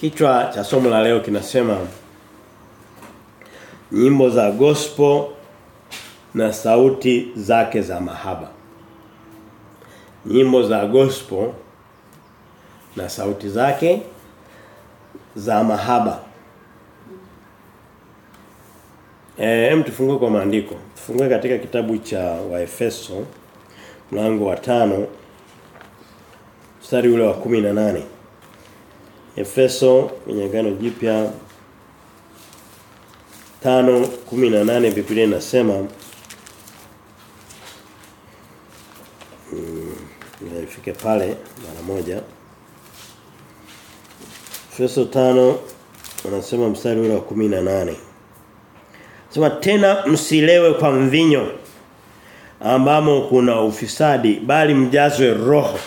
Kichwa cha somo la leo kinasema nyimbo za gospel na sauti zake za mahaba. Nyimbo za gospel na sauti zake za mahaba. Eh, mtufungue tufungue kwa maandiko. Tufungue katika kitabu cha Waefeso mlango wa tano mstari ule wa 18. Efeso kwenye agano jipya 5:18 Biblia inasema mm, nifike pale mara moja. Efeso 5 anasema mstari ule wa 18. Sema tena msilewe kwa mvinyo ambamo kuna ufisadi bali mjazwe roho.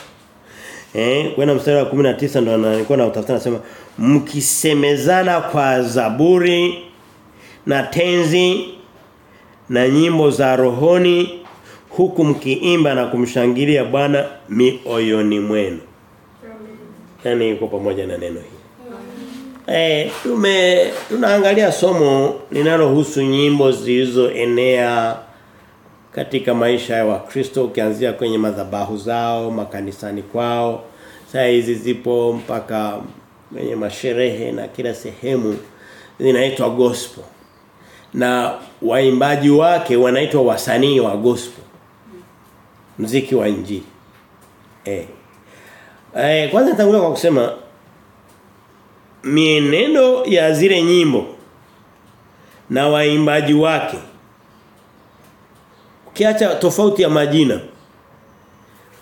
Eh, kwenda mstari wa 19 ndo nilikuwa na utafuta nasema mkisemezana kwa zaburi na tenzi na nyimbo za rohoni huku mkiimba na kumshangilia Bwana mioyoni mwenu. Yaani yuko pamoja na neno hili. Eh, tume tunaangalia somo linalohusu nyimbo zilizoenea katika maisha ya Wakristo ukianzia kwenye madhabahu zao, makanisani kwao. Saa hizi zipo mpaka kwenye masherehe na kila sehemu zinaitwa gospel. Na waimbaji wake wanaitwa wasanii wa gospel. Mziki wa injili. Eh. Eh kwanza tangulia kwa kusema mienendo ya zile nyimbo na waimbaji wake ukiacha tofauti ya majina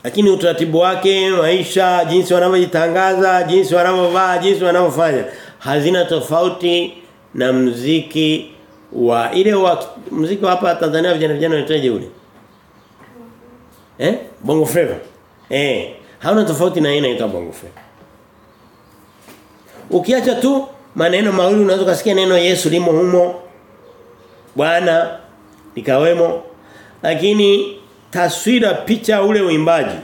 lakini utaratibu wake maisha jinsi wanavyojitangaza jinsi wanavyovaa jinsi wanavyofanya hazina tofauti na mziki wa ile wa mziki wa hapa Tanzania vijana vijana wanaitaje ule. Eh? Bongo flava. Eh. Hauna tofauti na aina inaitwa bongo flava. Ukiacha tu maneno mawili unaweza kusikia neno Yesu limo humo. Bwana nikawemo lakini taswira picha ule uimbaji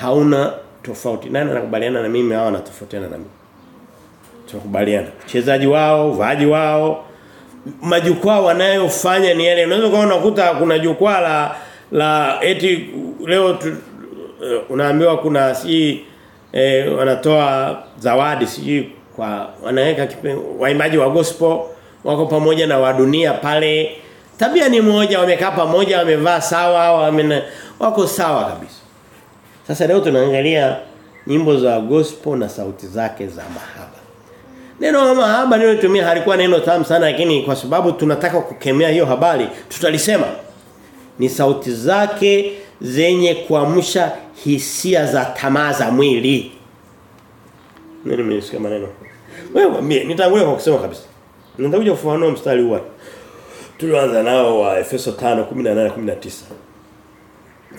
hauna tofauti. Nani anakubaliana na mimi? Au anatofautiana na mimi. Tunakubaliana. Uchezaji wao uvaaji wao majukwaa wanayofanya ni yale. Unaweza kuona unakuta kuna jukwaa la la eti leo tu, uh, unaambiwa kuna si eh, wanatoa zawadi sijui kwa wanaweka waimbaji wa gospel wako pamoja na wadunia pale tabia ni moja wamekaa pamoja wamevaa sawa wamena, wako sawa kabisa. Sasa leo tunaangalia nyimbo za gospel na sauti zake za mahaba. Neno mahaba nililotumia halikuwa neno tamu sana lakini kwa sababu tunataka kukemea hiyo habari tutalisema. Ni sauti zake zenye kuamsha hisia za tamaa za mwili. Nini nimesikia maneno wewe mimi nitangulia kwa kusema kabisa. Nitakuja kufafanua mstari huu tulioanza nao wa Efeso 5:18 19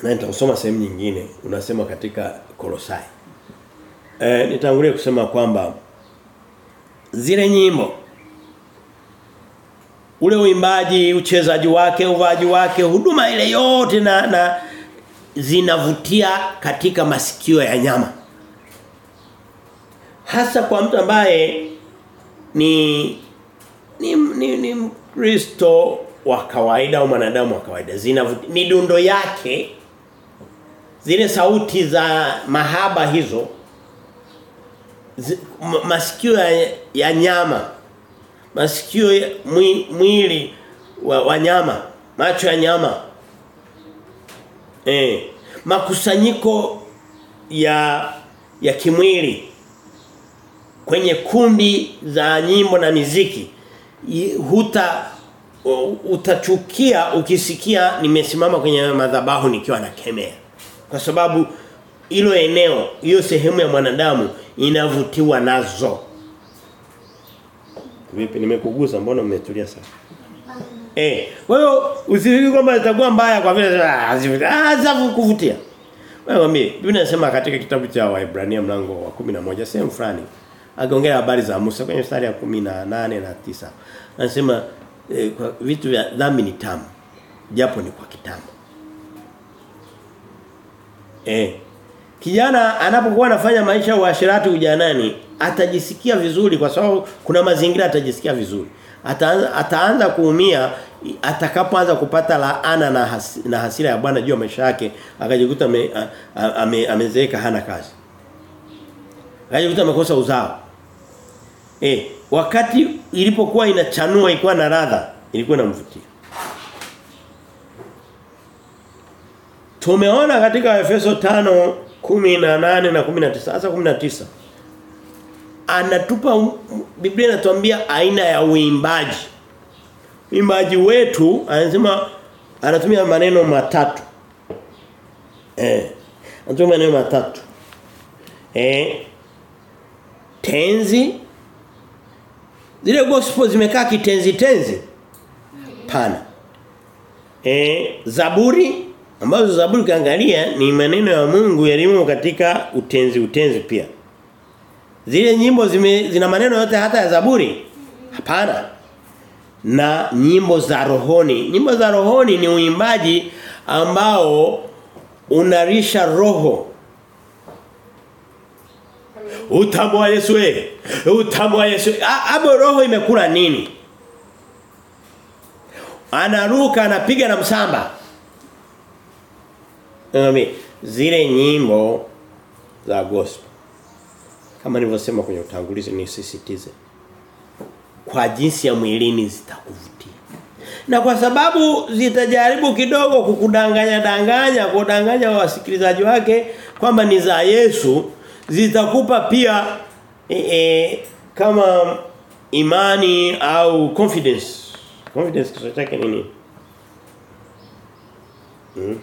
na nitasoma sehemu nyingine unasema katika Kolosai. Eh nitangulia kusema kwamba zile nyimbo ule uimbaji uchezaji wake uvaji wake huduma ile yote na, na zinavutia katika masikio ya nyama. Hasa kwa mtu ambaye ni ni ni, ni Mkristo wa kawaida au mwanadamu wa kawaida zina midundo yake zile sauti za mahaba hizo zi, masikio ya, ya nyama masikio ya mwi, mwili wa, wa nyama macho ya nyama eh makusanyiko ya ya kimwili kwenye kundi za nyimbo na miziki huta utachukia ukisikia nimesimama kwenye madhabahu nikiwa nakemea kwa sababu ilo eneo hiyo sehemu ya mwanadamu inavutiwa nazo. Vipi nimekugusa mbona umetulia sana? Eh. Kwa hiyo usifikiri kwamba itakuwa mbaya kwa vile ah kuvutia. Wewe mimi Biblia inasema katika kitabu cha Waebrania mlango wa 11 sehemu fulani akiongea habari za Musa kwenye mstari ya 18 na 9 anasema eh, kwa vitu vya dhambi ni tamu japo ni kwa kitambo eh kijana anapokuwa anafanya maisha ya uasherati ujanani atajisikia vizuri kwa sababu kuna mazingira atajisikia vizuri. Ataanza, ataanza kuumia atakapoanza kupata laana na, has, na hasira ya Bwana juu ya maisha yake akajikuta ame, ame, amezeeka hana kazi. Akajikuta amekosa uzao. Eh, wakati ilipokuwa inachanua ilikuwa na ladha, ilikuwa inamvutia. Tumeona katika Efeso 5 18 na 19 hasa 19 anatupa Biblia inatuambia aina ya uimbaji. Uimbaji wetu anasema anatumia maneno matatu. Eh. Anatumia maneno matatu. Eh. Tenzi Zile gospel zimekaa kitenzi tenzi. Pana. Eh, Zaburi ambazo Zaburi kaangalia ni maneno ya Mungu yalimo katika utenzi utenzi pia. Zile nyimbo zime, zina maneno yote hata ya Zaburi? Hapana. Na nyimbo za rohoni. Nyimbo za rohoni ni uimbaji ambao unarisha roho. Utamu Yesu eh. Utamu Yesu. Hapo roho imekula nini? Anaruka anapiga na msamba. Ngami zile nyimbo za gospel kama nilivyosema kwenye utangulizi nisisitize kwa jinsi ya mwilini zitakuvutia na kwa sababu zitajaribu kidogo kukudanganya danganya kudanganya wasikilizaji wake kwamba ni za Yesu zitakupa pia e, e, kama imani au confidence confidence kisha chake nini hmm.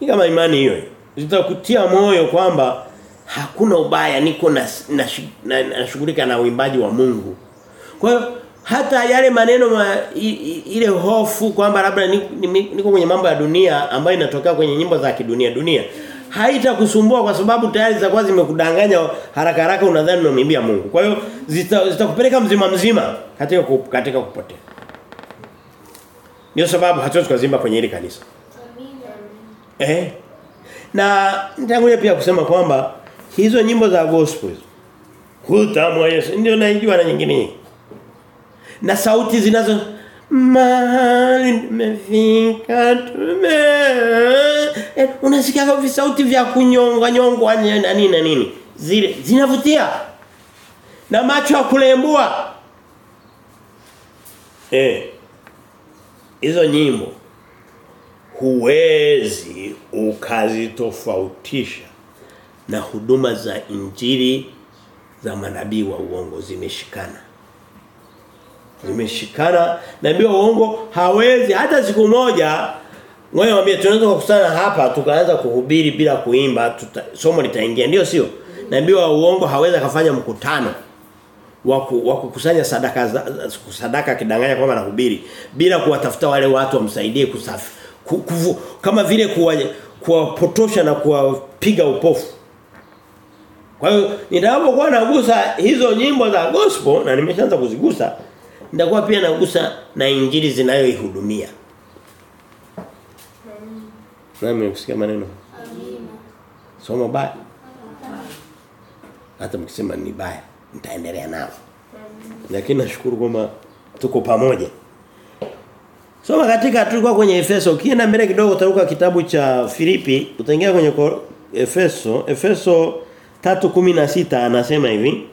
Ni kama imani hiyo zitakutia moyo kwamba hakuna ubaya niko na nashughulika na, na, na uimbaji wa Mungu. Kwa hiyo hata yale maneno ma, i, i, ile hofu kwamba labda niko kwenye mambo ya dunia ambayo inatokea kwenye nyimbo za kidunia dunia haitakusumbua kwa sababu tayari zitakuwa zimekudanganya haraka haraka unadhani unamwimbia Mungu. Kwa hiyo zitakupeleka zita mzima mzima katika katika kupotea. Ndio sababu hatuwezi kuzimba kwenye ile kanisa. Eh? Na nitangulia pia kusema kwamba hizo nyimbo za gospel Kutamwa Yesu ndio naijua na nyingine. Na sauti zinazo mahali nimefika tume. Eh, unasikia kwa sauti vya kunyonga nyongwa na nini na nini? Zile zinavutia. Na macho ya kulembua. Eh hizo nyimbo huwezi ukazitofautisha na huduma za injili za manabii wa uongo zimeshikana zimeshikana naambiwa uongo hawezi. Hata siku moja ngoja mwambie tunaweza kukusana hapa tukaanza kuhubiri bila kuimba tuta, somo litaingia. Ndio sio? Naambiwa uongo hawezi kufanya mkutano wa kukusanya sadaka sadaka kidanganya kwamba manahubiri bila kuwatafuta wale watu wamsaidie kusafi kufu, kama vile kuwapotosha na kuwapiga upofu. Kwa hiyo ninapokuwa nagusa hizo nyimbo za gospel na nimeshaanza kuzigusa nitakuwa pia nagusa na injili zinayoihudumia. Nami kusikia maneno. Amina. Somo baya hata mkisema ni baya nitaendelea nao. Lakini nashukuru kwamba tuko pamoja. Soma katika tulikuwa kwenye Efeso. Ukienda mbele kidogo utaruka kitabu cha Filipi, utaingia kwenye Efeso. Efeso 3:16 anasema hivi.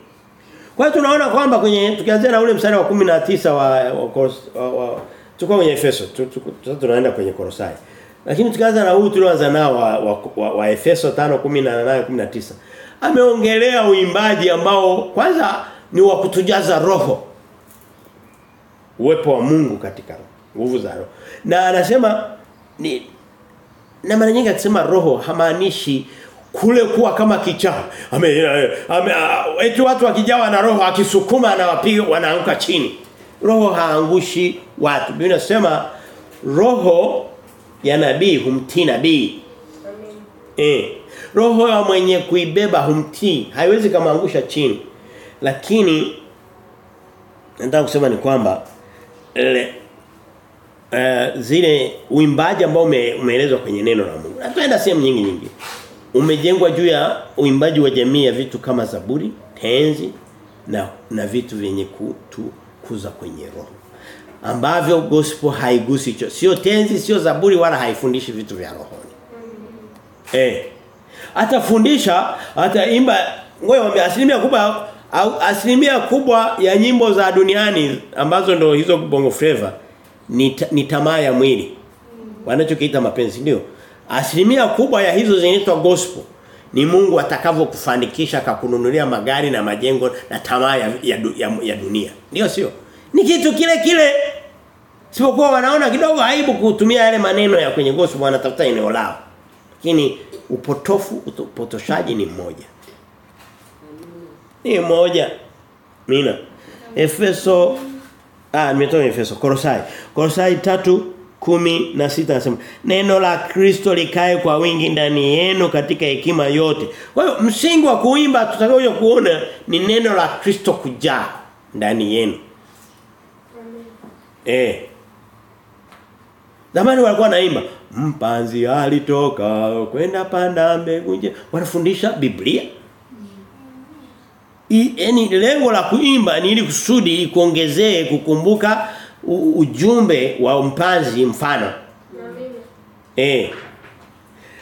Kwa hiyo tunaona kwamba kwenye tukianzia na ule mstari wa 19 wa, wa, wa, wa tuko kwenye Efeso. Sasa tunaenda kwenye Kolosai. Lakini tukianza na huu tulioanza nao wa, wa, wa, wa Efeso 5:18 19. Ameongelea uimbaji ambao kwanza ni wa kutujaza roho. Uwepo wa Mungu katika nguvu za roho. Na anasema ni na mara nyingi akisema roho hamaanishi kule kuwa kama kichaa. Ame, ame eti watu wakijawa na roho akisukuma na wapiga wanaanguka chini. Roho haangushi watu. Biblia inasema roho ya nabii humtii nabii. Eh. Roho ya mwenye kuibeba humtii. Haiwezi kamaangusha chini. Lakini nataka kusema ni kwamba le, uh, zile uimbaji ambao umeelezwa kwenye neno la Mungu. Natenda sehemu nyingi nyingi. Umejengwa juu ya uimbaji wa jamii ya vitu kama zaburi, tenzi na na vitu vyenye kutukuza kwenye roho. Ambavyo gospel haigusi hicho. Sio tenzi, sio zaburi wala haifundishi vitu vya rohoni. Eh. Atafundisha, ataimba ngoja asilimia kubwa au asilimia kubwa ya nyimbo za duniani ambazo ndo hizo bongo flavor ni, ni tamaa ya mwili. Wanachokiita mapenzi ndio. Asilimia kubwa ya hizo zinaitwa gospel ni Mungu atakavyokufanikisha akakununulia magari na majengo na tamaa ya, ya, ya, ya dunia. Ndio sio? Ni kitu kile kile. Sipokuwa wanaona kidogo aibu kutumia yale maneno ya kwenye gospel wanatafuta eneo lao. Lakini upotofu upotoshaji ni mmoja. Ni mmoja. Mina. Efeso ah nimetoa Efeso Kolosai. Kolosai tatu kumi na sita anasema neno la Kristo likae kwa wingi ndani yenu katika hekima yote. Kwa hiyo msingi wa kuimba tutakayo kuona ni neno la Kristo kujaa ndani yenu. Eh. Zamani walikuwa naimba mpanzi alitoka kwenda panda mbegu nje wanafundisha Biblia. Yaani lengo la kuimba ni ili kusudi kuongezee kukumbuka ujumbe wa mpanzi mfano. Eh.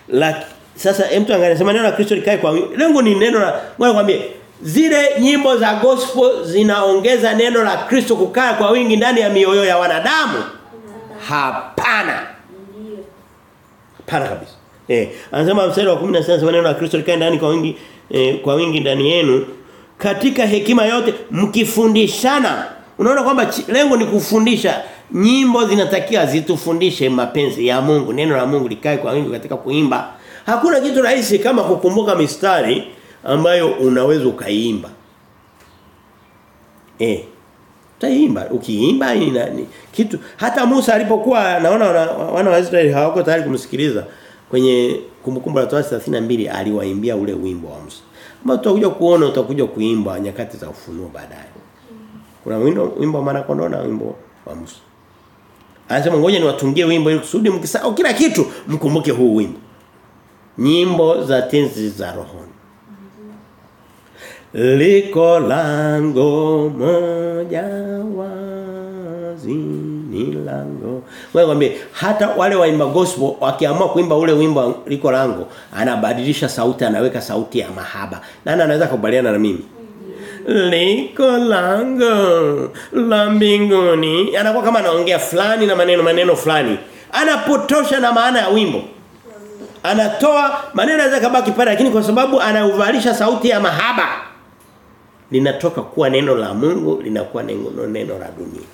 La sasa mtu sema neno la Kristo likae kwa lengo ni neno la ngoja kwambie zile nyimbo za gospel zinaongeza neno la Kristo kukaa kwa wingi ndani ya mioyo ya wanadamu. Hapana. Hapana kabisa. Eh, anasema mstari wa 16 anasema neno la Kristo likae ndani kwa wingi eh, kwa wingi ndani yenu katika hekima yote mkifundishana Unaona kwamba lengo ni kufundisha nyimbo zinatakiwa zitufundishe mapenzi ya Mungu. Neno la Mungu likae kwa wingi katika kuimba. Hakuna kitu rahisi kama kukumbuka mistari ambayo unaweza ukaimba. Eh. Utaimba, ukiimba ni nani? Kitu hata Musa alipokuwa naona wana wa Israeli hawako tayari kumsikiliza kwenye kumbukumbu la Torati 32 aliwaimbia ule wimbo wa Musa. Ambao tutakuja kuona utakuja kuimba nyakati za ufunuo baadaye. Kuna wimbo wimbo wa mwana kondoo na wimbo wa Musa. Anasema ngoja niwatungie wimbo ili kusudi mkisahau kila kitu mkumbuke huu wimbo. Nyimbo za tenzi za rohoni. Liko lango moja wazi ni lango. Wewe kwambie hata wale waimba gospel wakiamua kuimba ule wimbo liko lango anabadilisha sauti anaweka sauti ya mahaba. Nani anaweza kubaliana na mimi? Liko lango la mbinguni. Anakuwa kama anaongea fulani na maneno maneno fulani. Anapotosha na maana ya wimbo. Anatoa maneno yanaweza kabaki pale lakini kwa sababu anauvalisha sauti ya mahaba linatoka kuwa neno la Mungu linakuwa neno, neno la dunia.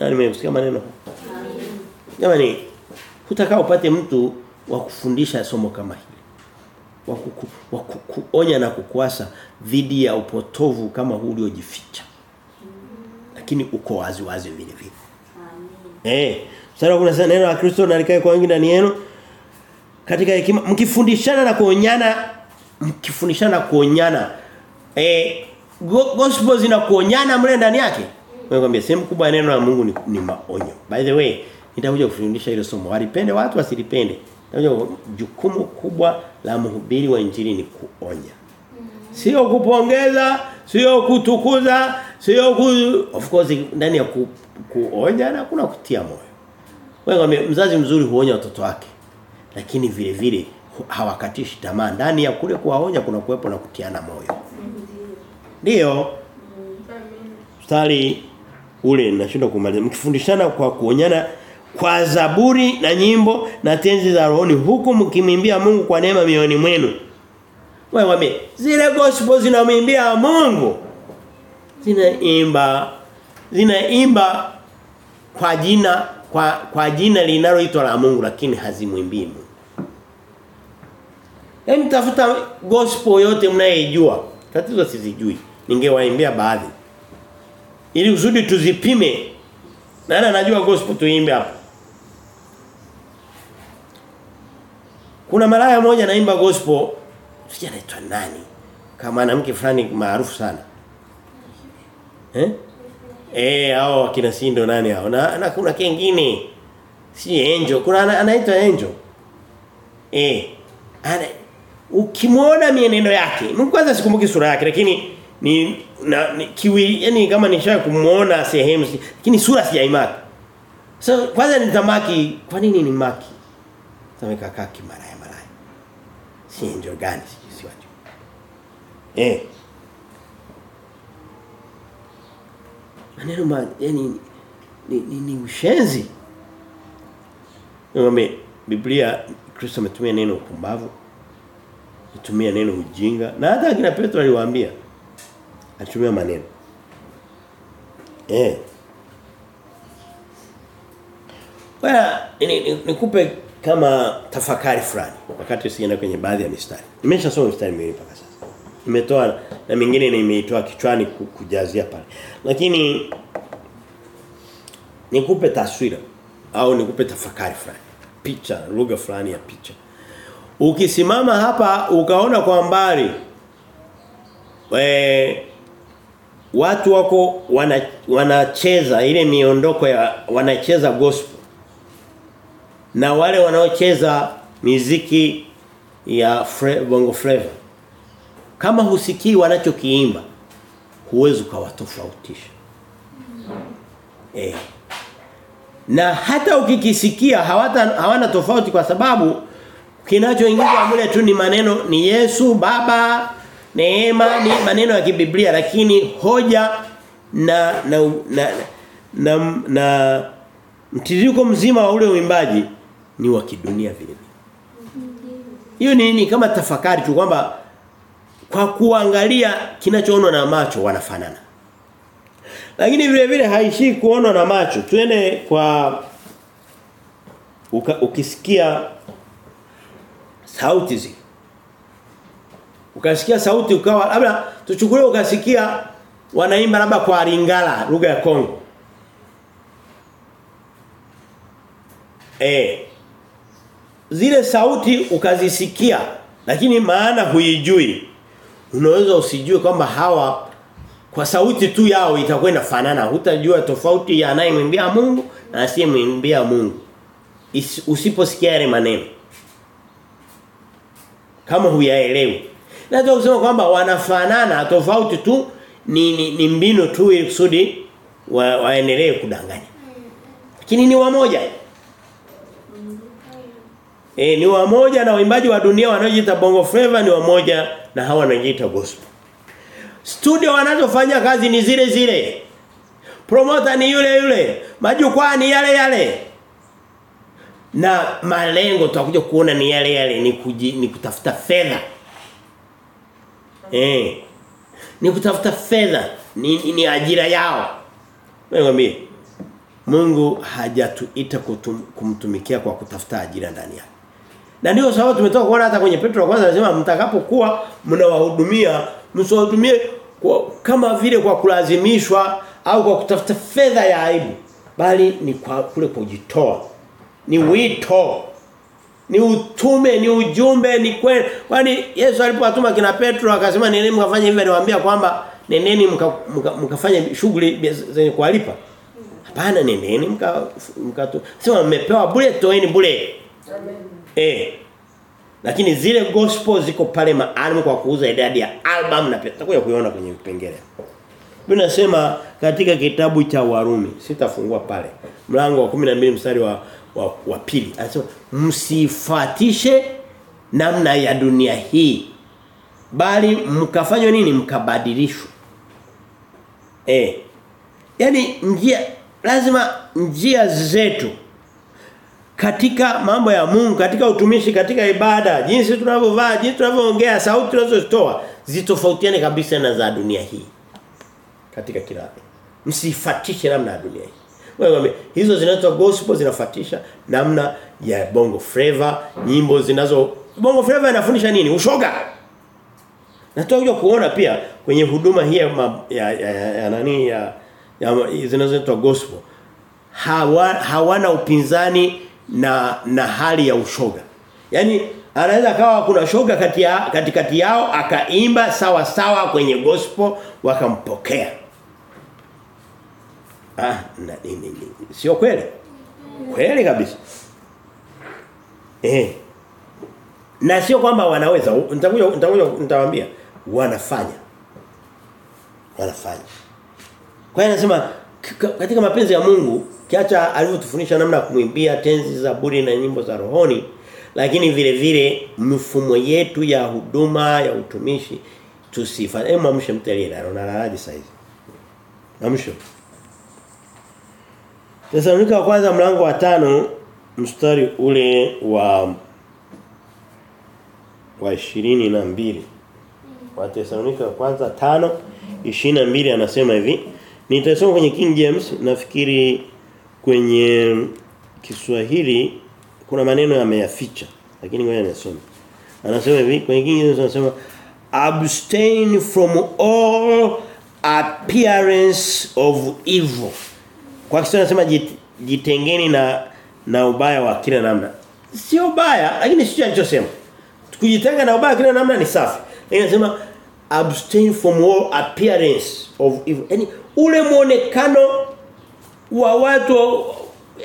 Nani mmesikia maneno. Jamani hutaka upate mtu wa kufundisha somo kama hili wa kuku, kuonya na kukuasa dhidi ya upotovu kama huu uliojificha. Lakini uko wazi wazi vile vile. Eh, sasa kuna neno la Kristo na likae kwa wengi ndani yenu katika hekima mkifundishana na kuonyana mkifundishana na kuonyana eh gospel zinakuonyana mle ndani yake. Nimekwambia sehemu kubwa ya neno la Mungu ni, ni maonyo. By the way, nitakuja kufundisha ile somo. Walipende watu wasilipende. Ndio jukumu kubwa la mhubiri wa injili ni kuonya. Sio kupongeza, sio kutukuza, sio ku of course ndani ya ku, kuonya na kuna kutia moyo. Wewe mzazi mzuri huonya watoto wake. Lakini vile vile hawakatishi tamaa. Ndani ya kule kuwaonya kuna kuwepo na kutiana moyo. Ndio. Mstari ule nashindwa kumaliza. Mkifundishana kwa kuonyana kwa zaburi na nyimbo na tenzi za rohoni huku mkimimbia Mungu kwa neema mioyoni mwenu. Wewe wame zile gospel zinamwimbia Mungu. Zinaimba zinaimba kwa jina kwa kwa jina linaloitwa la Mungu lakini hazimwimbii Mungu. Hem tafuta gospel yote mnayejua. Tatizo sizijui. Ningewaimbia baadhi. Ili uzudi tuzipime. Nani anajua gospel tuimbe hapa? Kuna malaya mmoja anaimba gospel, sija anaitwa nani? Kama mwanamke fulani maarufu sana. Eh? Eh hao akina Sindo nani hao? Na, na kuna kingine. Si Angel, kuna anaitwa Angel. Eh. Ana ukimwona mienendo yake, Mungu kwanza sikumbuki sura yake lakini ni na ni, kiwi yani kama nishaye kumuona sehemu lakini sura sijaimaki. So kwanza nitamaki kwa nini ni maki? Sameka kaki maraya Angel gani si wajua. Eh. Maneno ma yani ni, ni, ni ushenzi. Ngombe Biblia Kristo ametumia neno upumbavu. Ametumia neno ujinga na hata kina Petro aliwaambia alitumia maneno. Eh. Bwana nikupe kama tafakari fulani wakati usiende kwenye baadhi ya mistari. Nimeshasoma mistari miwili mpaka sasa. Nimetoa na mingine nimeitoa kichwani kujazia pale. Lakini nikupe taswira au nikupe tafakari fulani. Picha, lugha fulani ya picha. Ukisimama hapa ukaona kwa mbali we, watu wako wana, wanacheza ile miondoko ya wanacheza gospel na wale wanaocheza miziki ya fre, bongo flavor kama husikii wanachokiimba huwezi ukawatofautisha. Eh. Na hata ukikisikia hawata hawana tofauti kwa sababu kinachoingizwa mule tu ni maneno ni Yesu baba neema ni maneno ya kibiblia lakini hoja na na na, na, na, na mtiririko mzima wa ule uimbaji ni wa kidunia vile vile. Hiyo ni nini kama tafakari tu kwamba kwa kuangalia kinachoonwa na macho wanafanana. Lakini vile vile haishi kuonwa na macho. Twende kwa uka, ukisikia sauti zi. Ukasikia sauti ukawa labda tuchukulie ukasikia wanaimba labda kwa Lingala lugha ya Kongo. Eh zile sauti ukazisikia lakini maana huijui. Unaweza usijue kwamba hawa kwa sauti tu yao itakuwa inafanana. Hutajua tofauti ya anayemwimbia Mungu na asiyemwimbia Mungu. Usiposikia yale maneno. Kama huyaelewi. Naweza kusema kwamba wanafanana tofauti tu ni, ni, ni mbinu tu ili kusudi wa, waendelee kudanganya. Lakini ni wamoja E, ni wamoja na waimbaji wa dunia wanaojiita bongo flava ni wamoja na hawa wanajiita gospel. Studio wanazofanya kazi ni zile zile. Promoter ni yule yule, majukwaa ni yale yale. Na malengo tutakuja kuona ni yale yale ni kuji, ni kutafuta fedha. Eh. Ni kutafuta fedha, ni, ni, ajira yao. Nikwambie Mungu hajatuita kumtumikia kwa kutafuta ajira ndani yake. Na ndio sababu tumetoka kuona hata kwenye Petro kwanza anasema mtakapokuwa mnawahudumia msiwahudumie kama vile kwa kulazimishwa au kwa kutafuta fedha ya aibu bali ni kwa kule kujitoa. Ni wito. Ni utume, ni ujumbe, ni kweli. Kwani Yesu alipowatuma kina Petro akasema nendeni mkafanye hivi aliwaambia kwamba nendeni mkafanye mka, mka shughuli zenye kuwalipa. Hapana nendeni mka mka sema mmepewa bure toeni bure. Eh. Lakini zile gospel ziko pale maalum kwa kuuza idadi ya album na pia tutakuja kuiona kwenye vipengele. Biblia inasema katika kitabu cha Warumi, sitafungua pale. Mlango wa 12 mstari wa wa, wa pili. Anasema msifatishe namna ya dunia hii. Bali mkafanywa nini? mkabadilishwe. Eh. Yaani njia lazima njia zetu katika mambo ya Mungu, katika utumishi, katika ibada, jinsi tunavyovaa, jinsi tunavyoongea, sauti tunazozitoa zitofautiane kabisa na za dunia hii. Katika kila msifatishe namna ya dunia hii. Wewe hizo zinaitwa gospel zinafatisha namna ya bongo flava, nyimbo zinazo bongo flava inafundisha nini? Ushoga. Na tutakuja kuona pia kwenye huduma hii ya, ya, ya, ya, ya nani ya, ya zinazoitwa gospel. Hawa, hawana upinzani na na hali ya ushoga. Yaani anaweza kawa kuna shoga kati ya katikati yao akaimba sawa sawa kwenye gospel wakampokea. Ah, na, nini ni, ni. sio kweli. Kweli kabisa. Eh. Na sio kwamba wanaweza, nitakuja nitakuja nitawaambia wanafanya. Wanafanya. Kwa hiyo anasema katika mapenzi ya Mungu kiacha alivyotufundisha namna ya kumwimbia tenzi za buri na nyimbo za rohoni lakini vile vile mfumo yetu ya huduma ya utumishi tusifanye. Hebu amshe mtelele aliyelala unalalaje sasa hivi amsho Thesalonika wa kwanza mlango wa tano mstari ule wa wa 22 wa Tesalonika wa kwanza 5 22 anasema hivi nitasoma kwenye King James nafikiri kwenye Kiswahili kuna maneno yameyaficha lakini ngoja nisome anasema hivi kwenye King James anasema abstain from all appearance of evil. Kwa Kiswahili anasema jitengeni na na ubaya wa kila namna. Sio ubaya lakini sio alichosema kujitenga na ubaya kila namna ni safi. Lakini anasema abstain from all appearance of evil. Yani ule muonekano wa watu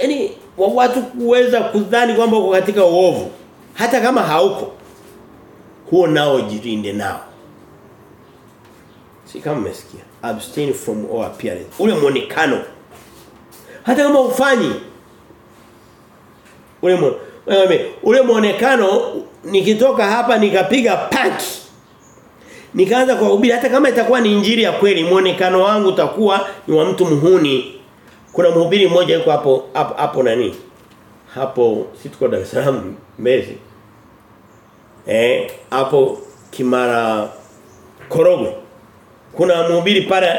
yani wa watu kuweza kudhani kwamba uko katika uovu hata kama hauko huo nao jirinde nao. Si kama mmesikia. abstain from all appearance. Ule muonekano hata kama ufanyi ule mu, ule muonekano nikitoka hapa nikapiga paki nikaanza kuhubiri hata kama itakuwa ni injili ya kweli muonekano wangu utakuwa ni wa mtu muhuni. Kuna mhubiri mmoja yuko hapo hapo, hapo nani? Hapo si tuko Dar es Salaam Mbezi. Eh hapo Kimara Korogwe. Kuna mhubiri pale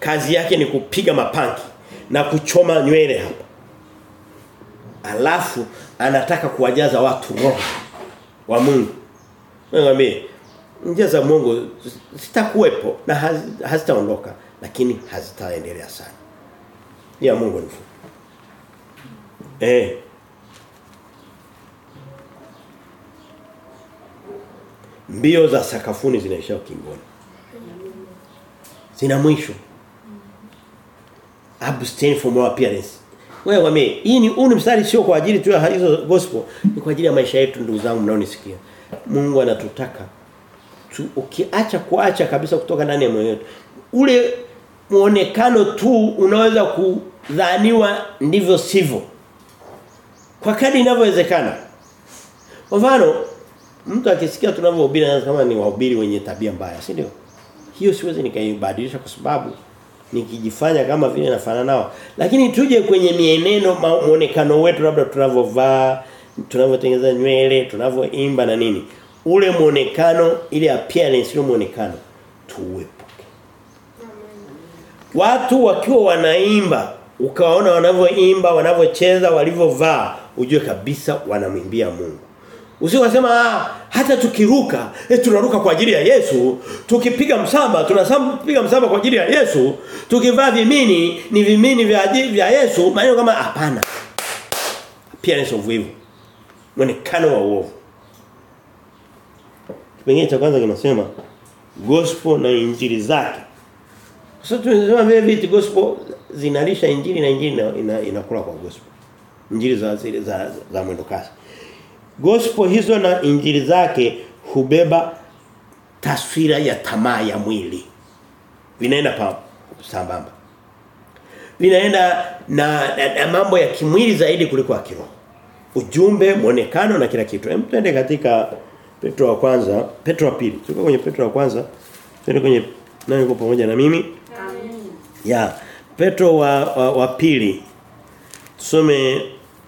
kazi yake ni kupiga mapanki na kuchoma nywele hapa. Alafu anataka kuwajaza watu roho wa Mungu. Ngambie njia za Mungu zitakuwepo na haz, hazitaondoka lakini hazitaendelea sana. Ya Mungu ni eh. Mbio za sakafuni zinaisha ukingoni. Zina mwisho. Abstain from all appearance. Wewe wame hii ni huu mstari sio kwa ajili tu ya hizo gospel ni kwa ajili ya maisha yetu ndugu zangu mnaonisikia. Mungu anatutaka tu, ukiacha kuacha kabisa kutoka ndani ya moyo wetu. Ule muonekano tu unaweza kudhaniwa ndivyo sivyo. Kwa kadri inavyowezekana. Kwa mfano mtu akisikia tunavyohubiri anaanza kama ni wahubiri wenye tabia mbaya si ndio? Hiyo siwezi nikaibadilisha kwa sababu nikijifanya kama vile nafanana nao. Lakini tuje kwenye mienendo muonekano wetu labda tunavyovaa tunavyotengeneza nywele tunavyoimba na nini ule muonekano ile appearance ile muonekano tuwepuke watu wakiwa wanaimba ukawaona wanavyoimba wanavyocheza walivyovaa ujue kabisa wanamwimbia Mungu Usiwasema ah, hata tukiruka, eh tunaruka kwa ajili ya Yesu, tukipiga msamba, tunapiga msamba kwa ajili ya Yesu, tukivaa vimini ni vimini vya vya Yesu, maneno kama hapana. Appearance of evil. Mwonekano wa uovu. Kipengele cha kwanza kinasema gospel na injili zake. Sasa tunasema vile vitu gospel zinalisha injili na injili inakula ina, ina kwa gospel. Injili za zile za, za, mwendo kasi. Gospel hizo na injili zake hubeba taswira ya tamaa ya mwili. Vinaenda pa sambamba. Vinaenda na, na, na mambo ya kimwili zaidi kuliko ya kiroho. Ujumbe, muonekano na kila kitu. Hem tuende katika Petro wa kwanza, Petro wa pili. Tuko kwenye Petro wa kwanza. Tuko kwenye nani yuko pamoja na mimi? Amen. Ya, Petro wa, wa, wa pili. Tusome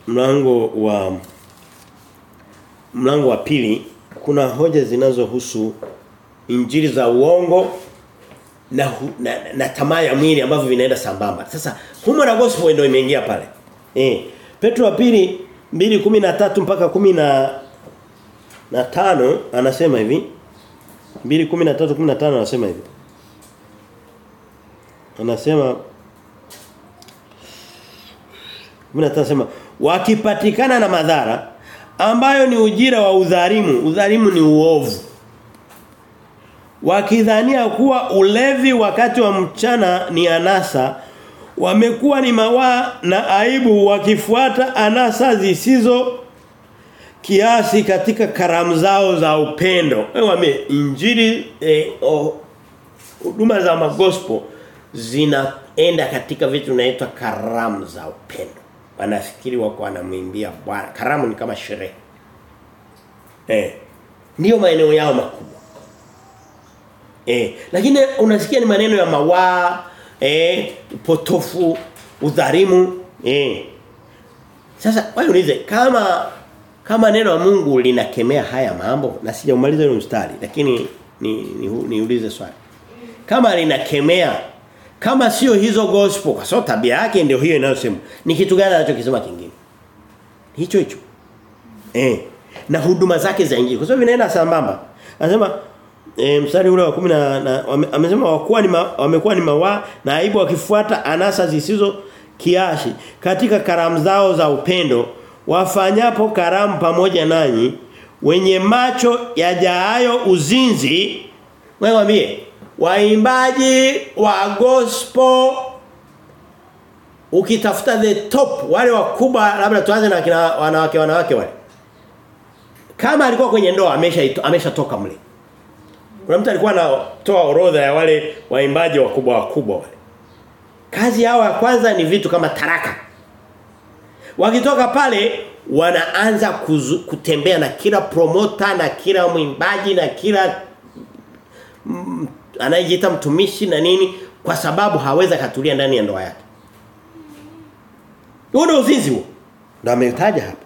mlango wa mlango wa pili kuna hoja zinazohusu injili za uongo na, na na tamaa ya mwili ambavyo vinaenda sambamba. Sasa humo na gospel ndio imeingia pale. Eh, Petro wa pili 2:13 mpaka 10 na na tano anasema hivi 2:13 15 anasema hivi. Anasema 15 anasema wakipatikana na madhara ambayo ni ujira wa udhalimu. Udhalimu ni uovu. Wakidhania kuwa ulevi wakati wa mchana ni anasa, wamekuwa ni mawaa na aibu wakifuata anasa zisizo kiasi katika karamu zao za upendo. Wewe injili eh, oh, huduma za magospo zinaenda katika vitu vinaitwa karamu za upendo. Wanafikiri wako wanamwimbia Bwana. Karamu ni kama sherehe. Eh. Ndio maeneo yao makubwa. Eh, lakini unasikia ni maneno ya mawaa, eh, potofu, udhalimu, eh. Sasa wewe kama kama neno la Mungu linakemea haya mambo na sijaumaliza ile mstari lakini ni ni, swali. Kama linakemea kama sio hizo gospel kwa sababu tabia yake ndio hiyo inayosema ni kitu gani anachokisema kingine? Hicho hicho. Eh na huduma zake za injili kwa sababu inaenda sambamba. Anasema e, mstari ule wa 10 na, na amesema wakuwa ni wamekuwa ni mawa na aibu wakifuata anasa zisizo kiashi katika karamu zao za upendo wafanyapo karamu pamoja nanyi wenye macho yajaayo uzinzi wewe mwambie waimbaji wa gospel. Ukitafuta the top wale wakubwa labda tuanze na kina wanawake wanawake wale. Kama alikuwa kwenye ndoa amesha ameshatoka mle. Kuna mtu alikuwa anatoa orodha ya wale waimbaji wakubwa wakubwa wale. Kazi yao ya kwanza ni vitu kama taraka wakitoka pale wanaanza kuzu, kutembea na kila promota na kila mwimbaji na kila mm, anayejiita mtumishi na nini kwa sababu hawezi katulia ndani ya ndoa yake. Huo ndio uzinzi huo. Ndio ametaja hapa.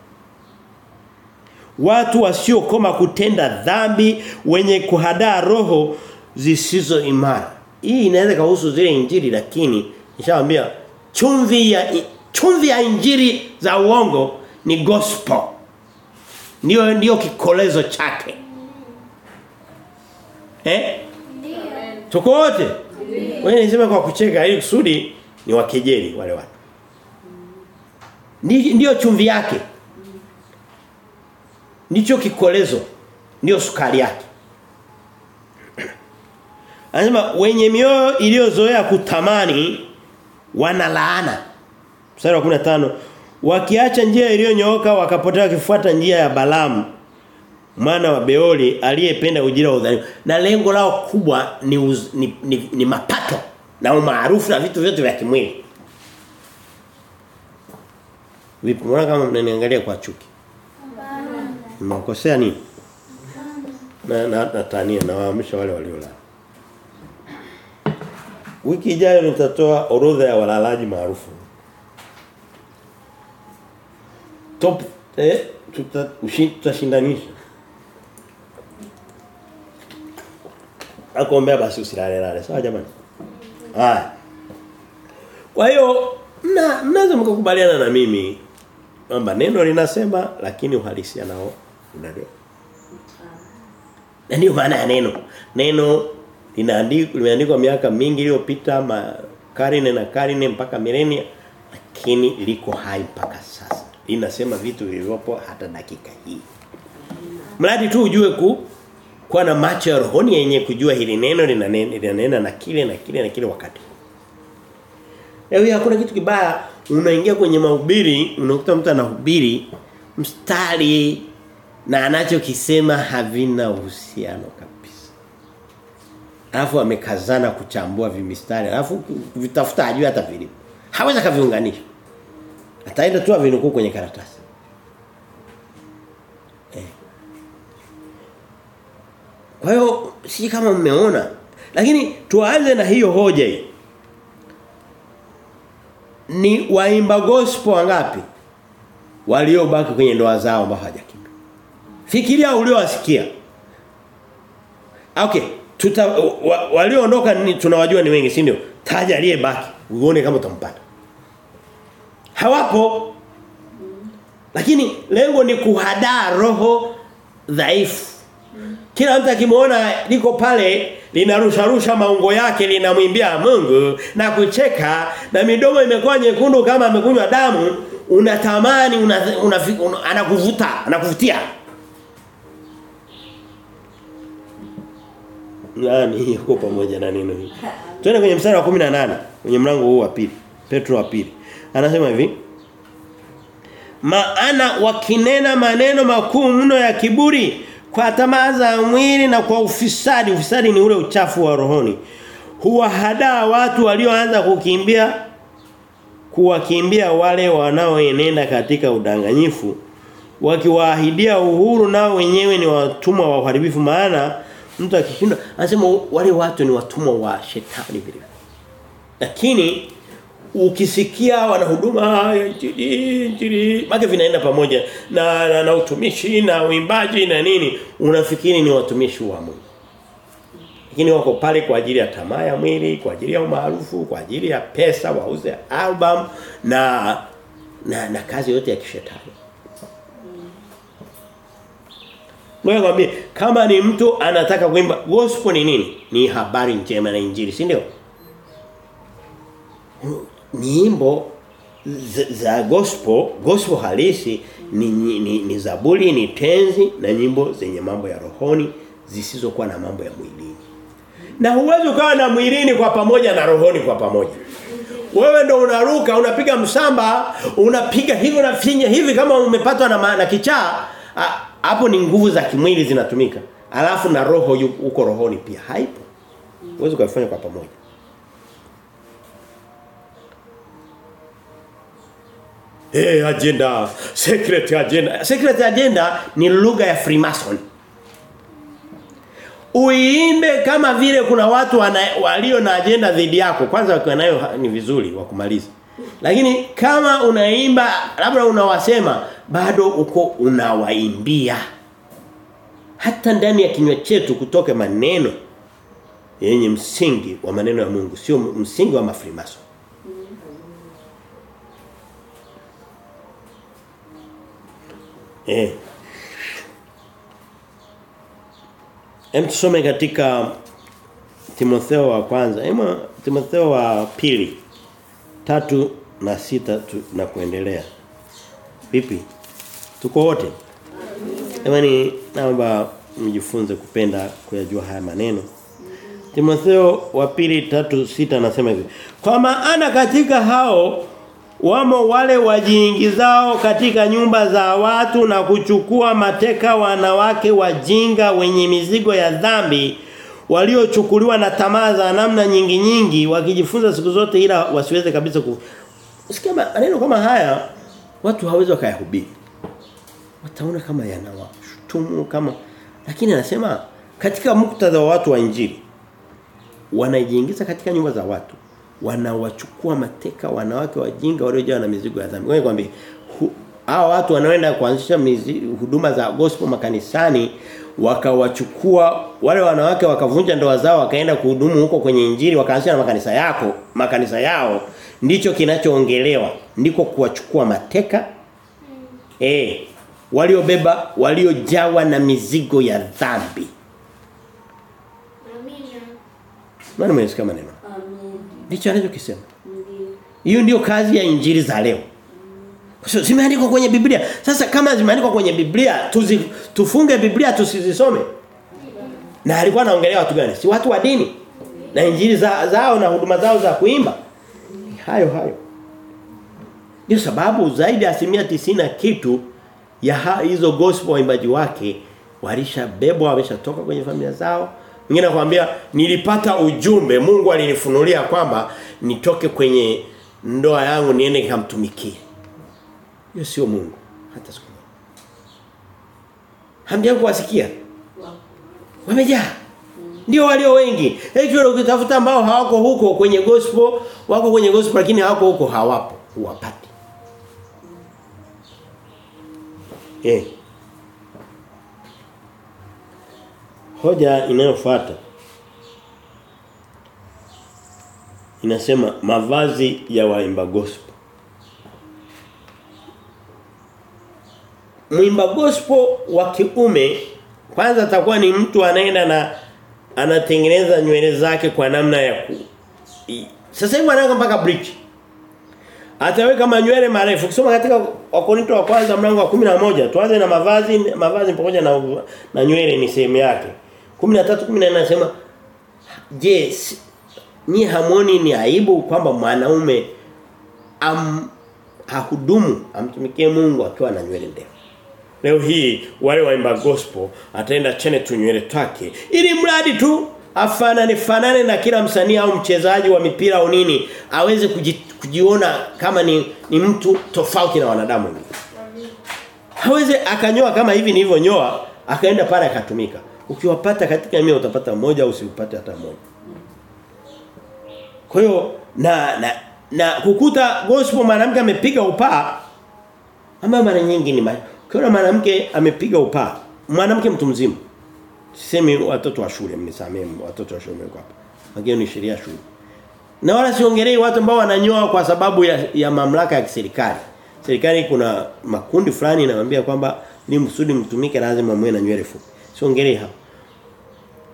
Watu wasiokoma kutenda dhambi wenye kuhadaa roho zisizo imara. Hii inaweza kuhusu zile injili lakini nishawaambia chumvi ya chumvi ya injiri za uongo ni gospel. Ndio ndio kikolezo chake. Eh? Ndio. Tuko wote? Wewe nisema kwa kucheka ili kusudi ni wakejeli wale watu. Ndio chumvi yake. Ndicho kikolezo. Ndio sukari yake. Anasema wenye mioyo iliyozoea kutamani wana laana. Mstari wa 15 wakiacha njia iliyonyooka wakapotea wakifuata njia ya Balamu mwana wa Beoli aliyependa ujira wa udhalimu na lengo lao kubwa ni, uz, ni, ni, ni mapato na umaarufu na vitu vyote vya kimwili. Vipi mbona kama mnaniangalia kwa chuki? Mmekosea nini? Na na natania na waamsha wale waliolala. Wiki ijayo nitatoa orodha ya walalaji maarufu. Top eh tutashindanisha. Akuombea basi usilale lale. Sawa jamani? Haya. Kwa hiyo mna mnaweza mkakubaliana na mimi kwamba neno linasema lakini uhalisia nao unalio Na ndio maana ya neno. Neno linaandikwa limeandikwa miaka mingi iliyopita karne na karne mpaka milenia lakini liko hai mpaka sasa. Linasema vitu vilivyopo hata dakika hii. Mradi tu ujue ku kuwa na macho ya rohoni yenye kujua hili neno linanena na kile na kile na kile wakati. Leo hakuna kitu kibaya unaingia kwenye mahubiri unakuta mtu anahubiri mstari na anachokisema havina uhusiano kabisa. Alafu amekazana kuchambua vimistari. Alafu vitafuta ajue hata vilipo. Hawezi kaviunganisha. Ataenda tu avinukuu kwenye karatasi. Eh. Kwa hiyo si kama mmeona. Lakini tuanze na hiyo hoja hii. Ni waimba gospel wangapi waliobaki kwenye ndoa zao ambao hawajakimbia. Fikiria uliowasikia. Okay, tuta wa, walioondoka tunawajua ni wengi, si ndio? Taja aliyebaki, uone kama utampata. Hawapo. Lakini lengo ni kuhadaa roho dhaifu. Kila mtu akimuona liko pale linarusha rusha maungo yake linamwimbia Mungu na kucheka na midomo imekuwa nyekundu kama amekunywa damu unatamani una, una, una, anakuvuta anakuvutia Nani yuko pamoja na neno hili Twende kwenye mstari wa 18 kwenye mlango huu wa pili Petro wa pili. Anasema hivi. Maana wakinena maneno makuu mno ya kiburi kwa tamaa za mwili na kwa ufisadi. Ufisadi ni ule uchafu wa rohoni. Huwahadaa watu walioanza kukimbia kuwakimbia wale wanaoenenda katika udanganyifu wakiwaahidia uhuru nao wenyewe ni watumwa wa uharibifu. Maana mtu akishindwa anasema wale watu ni watumwa wa shetani vile. Lakini ukisikia wanahuduma injili injili maka vinaenda pamoja na, na, na utumishi na uimbaji na nini unafikiri ni watumishi wa Mungu lakini wako pale kwa ajili ya tamaa ya mwili kwa ajili ya umaarufu kwa ajili ya pesa wauze album na na, na kazi yote ya kishetani Ngoja kwambie kama ni mtu anataka kuimba gospel ni nini? Ni habari njema na injili, si ndio? Nyimbo za, gospel, gospel halisi ni, ni, ni, ni zaburi, ni tenzi na nyimbo zenye mambo ya rohoni zisizokuwa na mambo ya mwilini. Na huwezi ukawa na mwilini kwa pamoja na rohoni kwa pamoja. Wewe ndo unaruka, unapiga msamba, unapiga hivi unafinya hivi kama umepatwa na maana kichaa, hapo ni nguvu za kimwili zinatumika. Alafu na roho uko rohoni pia haipo. Huwezi kufanya kwa pamoja. Hey, agenda, secret agenda. Secret agenda ni lugha ya Freemason. Uiimbe kama vile kuna watu wana, walio na agenda dhidi yako. Kwanza wakiwa nayo ni vizuri wa kumaliza. Lakini kama unaimba labda unawasema bado uko unawaimbia. Hata ndani ya kinywa chetu kutoke maneno yenye msingi wa maneno ya Mungu, sio msingi wa mafrimaso. Eh. Hem tusome katika Timotheo wa kwanza. Ema Timotheo wa pili tatu na sita tu, na kuendelea. Vipi? Tuko wote? Jamani naomba mjifunze kupenda kuyajua haya maneno. Timotheo wa pili tatu sita nasema hivi. Kwa maana katika hao wamo wale wajiingizao katika nyumba za watu na kuchukua mateka wanawake wajinga wenye mizigo ya dhambi waliochukuliwa na tamaa za namna nyingi nyingi wakijifunza siku zote ila wasiweze kabisa ku Sikia maneno kama haya watu hawezi wakayahubiri. Wataona kama yanawashutumu kama lakini anasema katika muktadha wa watu wa injili wanajiingiza katika nyumba za watu wanawachukua mateka wanawake wajinga waliojawa na mizigo ya dhambi. Wewe kwambie hao watu wanaoenda kuanzisha huduma za gospel makanisani wakawachukua wale wanawake wakavunja ndoa zao wakaenda kuhudumu huko kwenye injili wakaanzisha na makanisa yako makanisa yao ndicho kinachoongelewa ndiko kuwachukua mateka mm. eh waliobeba waliojawa na mizigo ya dhambi Amina. Nani mwenye maneno? Amen. Ndicho anachokisema. Hiyo ndio kazi ya injili za leo. Zimeandikwa kwenye Biblia. Sasa kama zimeandikwa kwenye Biblia, tuzi, tufunge Biblia tusizisome. Na alikuwa anaongelea watu gani? Si watu wa dini. Na injili za, zao na huduma zao za kuimba. Hayo hayo. Ndio sababu zaidi ya asilimia tisini na kitu ya hizo gospel waimbaji wake walishabebwa wameshatoka kwenye familia zao. Mwingine anakuambia nilipata ujumbe Mungu alinifunulia kwamba nitoke kwenye ndoa yangu niende nikamtumikie. Hiyo sio Mungu hata siku moja. Hamjao kuwasikia? Wamejaa. Ndio walio wengi. Hivyo ukitafuta ambao hawako huko kwenye gospel, wako kwenye gospel lakini hawako huko hawapo, huwapati. Eh. Hoja inayofuata inasema mavazi ya waimba gospel. Mwimba gospel wa kiume kwanza atakuwa ni mtu anaenda na anatengeneza nywele zake kwa namna ya ku Sasa hivi anaweka mpaka bridge. Ataweka manywele marefu. Kusoma katika Wakorinto wa kwanza mlango wa 11 tuanze na mavazi mavazi pamoja na na nywele ni sehemu yake. 13 14 anasema je yes, ni hamoni ni aibu kwamba mwanaume am, hahudumu amtumikie Mungu akiwa na nywele ndefu. Leo hii wale waimba gospel ataenda chene tu nywele take ili mradi tu afanane fanane na kila msanii au mchezaji wa mipira au nini aweze kuji, kujiona kama ni, ni mtu tofauti na wanadamu wengine. aweze akanyoa kama hivi nilivyonyoa akaenda pale akatumika. Ukiwapata katika mia utapata moja au usipate hata mmoja. Kwa hiyo na na na kukuta gospel mwanamke amepiga upaa ama mara nyingi ni Ukiona mwanamke amepiga upaa, mwanamke mtu mzima. Sisemi watoto wa shule, mnisamee watoto wa shule mko hapa. Mageo ni sheria shule. Na wala siongelee watu ambao wananyoa kwa sababu ya, ya mamlaka ya kiserikali. Serikali kuna makundi fulani inawaambia kwamba ni msudi mtumike lazima muwe na nywele fupi. Siongelee hapo.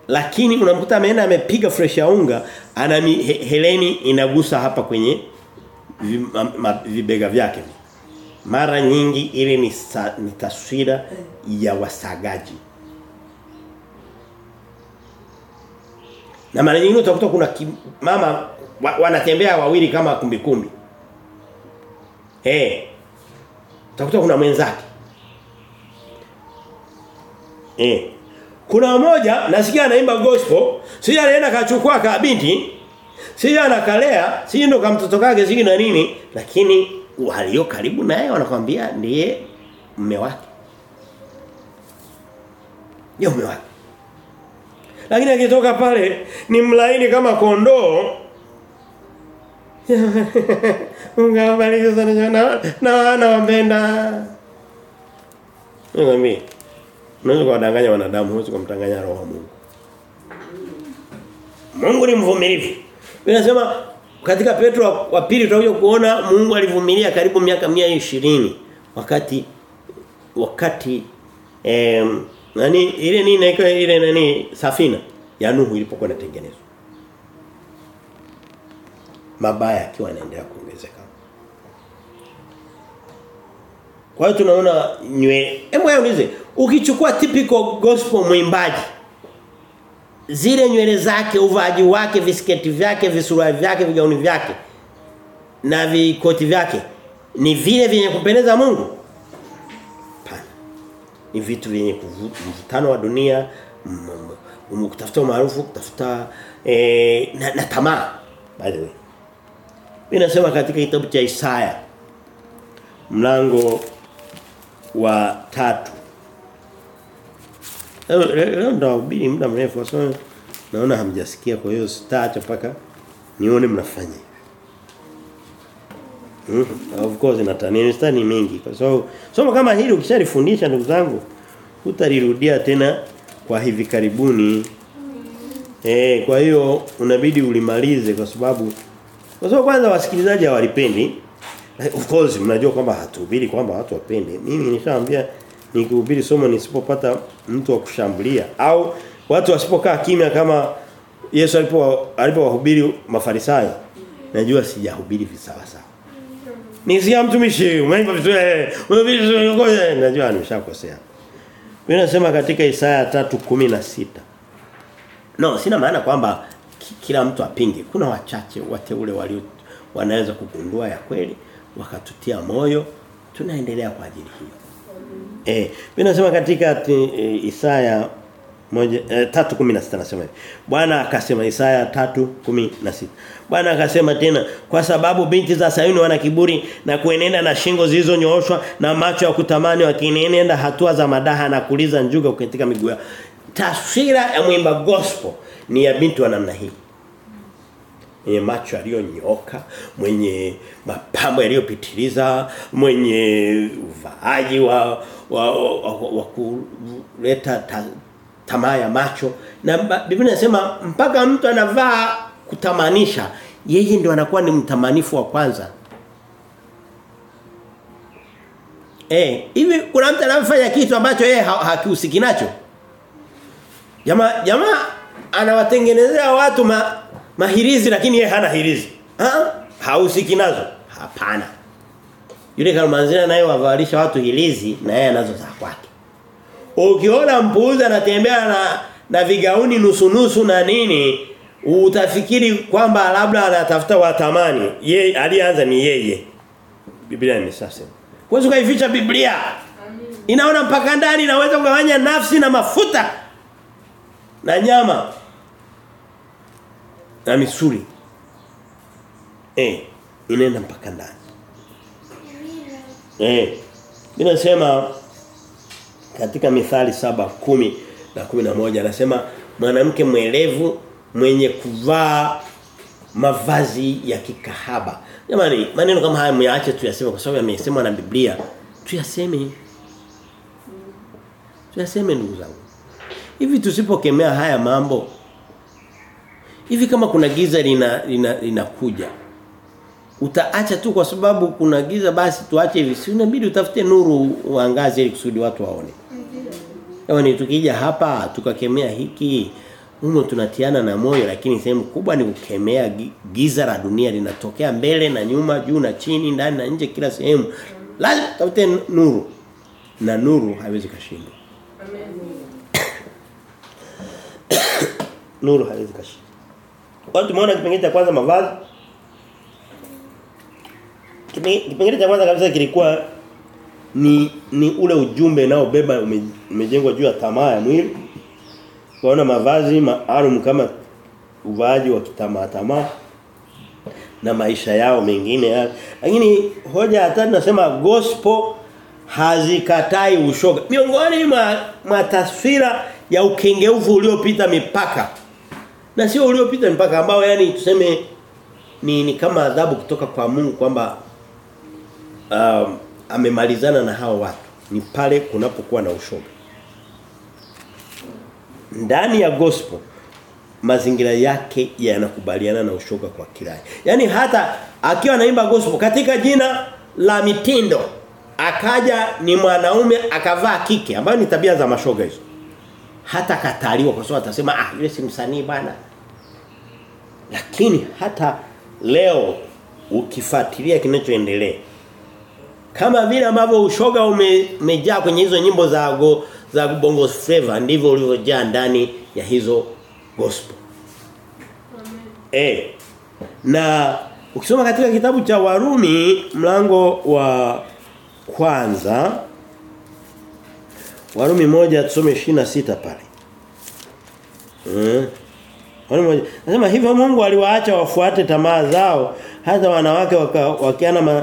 Lakini unamkuta ameenda amepiga fresh ya unga, ana he, heleni inagusa hapa kwenye vibega vyake mara nyingi ile ni, ni taswira ya wasagaji na mara nyingine utakuta kuna kim, mama wa, wanatembea wawili kama kumbi kumbi eh hey. utakuta kuna mwenzake eh hey. Kuna mmoja nasikia anaimba gospel sija anaenda kachukua ka binti sija anakalea sija ndo kamtoto kake sija na nini lakini walio karibu naye wanakwambia ndiye mume wake. Ndio mume wake. Lakini akitoka pale ni mlaini kama kondoo. Mungu awabariki sana na na wapenda Ngami. Unaweza kuwadanganya wanadamu, huwezi kumtanganya roho wa Mungu. Mungu ni mvumilivu. Inasema katika Petro wa pili tutakuja kuona Mungu alivumilia karibu miaka 120 wakati wakati em nani ile nini inaitwa ile nani safina ya Nuhu ilipokuwa inatengenezwa. Mabaya akiwa yanaendelea Kwa hiyo tunaona nywele. Hebu niulize, ukichukua typical gospel mwimbaji zile nywele zake, uvaji wake, visketi vyake, visuruali vyake, vigauni vyake na vikoti vyake ni vile vyenye kupendeza Mungu? Pana. Ni vitu vyenye mvutano wa dunia, kutafuta maarufu, kutafuta eh, na, na tamaa by the way. Mimi nasema katika kitabu cha Isaya mlango wa tatu. Leo ndahubiri muda mrefu so naona hamjasikia kwa hiyo sitaacha paka nione mnafanya. Mm, of course natania mistari mingi kwa sababu so, somo kama hili ukishalifundisha ndugu zangu utalirudia tena kwa hivi karibuni. Eh kwa hiyo unabidi ulimalize kwa sababu kwa sababu kwanza wasikilizaji hawalipendi of course mnajua kwamba hatuhubiri kwamba watu wapende. Mimi nishaambia nikihubiri somo nisipopata mtu wa kushambulia. Au watu wasipokaa kimya kama Yesu alipo alipowahubiri mafarisayo. Najua sijahubiri visawa sawa. Nisia mtumishi umeimba vizuri unahubiri vizuri najua nimeshakosea. Mimi nasema katika Isaya 3:16 No sina maana kwamba kila mtu apinge. Kuna wachache wateule walio wanaweza kugundua ya kweli wakatutia moyo tunaendelea kwa ajili hiyo Eh, mimi nasema katika e, Isaya moja e, 3:16 nasema hivi. Bwana akasema Isaya 3:16. Bwana akasema tena kwa sababu binti za Sayuni wana kiburi na kuenenda na shingo zilizonyooshwa na macho ya kutamani wakinenenda hatua za madaha na kuliza njuga katika miguu yao. Taswira ya mwimba gospel ni ya binti wa namna hii mwenye macho yaliyonyoka, mwenye mapambo yaliyopitiliza, mwenye uvaaji wa wa, wa, wa, wa kuleta ta, tamaa ya macho. Na Biblia inasema mpaka mtu anavaa kutamanisha, yeye ndio anakuwa ni mtamanifu wa kwanza. Eh, hivi kuna mtu anafanya kitu ambacho yeye ha, hakihusiki nacho? Jamaa jamaa anawatengenezea watu ma, mahirizi lakini yeye hana hirizi. Ha? Hausiki nazo. Hapana. Yule Kalmanzina naye wavalisha watu hirizi na yeye anazo za kwake. Ukiona mpuuza anatembea na na vigauni nusu nusu na nini utafikiri kwamba labda anatafuta watamani. Yeye alianza ni yeye. Biblia imesema. Huwezi kuificha Biblia. Inaona mpaka ndani inaweza kugawanya nafsi na mafuta na nyama na misuli. Eh, inaenda mpaka ndani. Eh. Mimi katika Mithali saba kumi na kumi na moja anasema mwanamke mwelevu mwenye kuvaa mavazi ya kikahaba. Jamani, maneno kama haya myaache tuyaseme kwa sababu yamesemwa na Biblia. Tuyaseme. Tuyaseme ndugu zangu. Hivi tusipokemea haya mambo hivi kama kuna giza lina linakuja lina, lina utaacha tu kwa sababu kuna giza basi tuache hivi. Si inabidi utafute nuru uangaze ili kusudi watu waone. Yaani tukija hapa tukakemea hiki humo tunatiana na moyo lakini sehemu kubwa ni kukemea giza la dunia linatokea mbele na nyuma juu na chini ndani na nje kila sehemu. Lazima tafute nuru na nuru haiwezi kashindwa. Nuru haiwezi kashindwa kwa tumeona kipengele cha kwanza mavazi kipengele cha kwanza kabisa kilikuwa ni ni ule ujumbe nao beba umejengwa juu ya tamaa ya mwili. Kwaona mavazi maalum kama uvaaji wa kitamaa tamaa na maisha yao mengine. Lakini hoja hata nasema gospel hazikatai ushoga. Miongoni mwa, mwa taswira ya ukengeufu uliopita mipaka. Na sio uliopita mpaka ambao yani tuseme ni, ni kama adhabu kutoka kwa Mungu kwamba um, amemalizana na hao watu. Ni pale kunapokuwa na ushoga. Ndani ya gospel mazingira yake yanakubaliana na ushoga kwa kirai. Yani hata akiwa anaimba gospel katika jina la mitindo akaja ni mwanaume akavaa kike ambayo ni tabia za mashoga hizo. Hata kataliwa kwa sababu atasema ah yule si msanii bana lakini hata leo ukifuatilia kinachoendelea kama vile ambavyo ushoga umejaa ume kwenye hizo nyimbo za go, za bongo flava ndivyo ulivyojaa ndani ya hizo gospel. Amen. Eh. Na ukisoma katika kitabu cha Warumi mlango wa kwanza Warumi moja tusome 26 pale. Mm. Warumi moja. Nasema hivyo Mungu aliwaacha wafuate tamaa zao hata wanawake wakiana ma,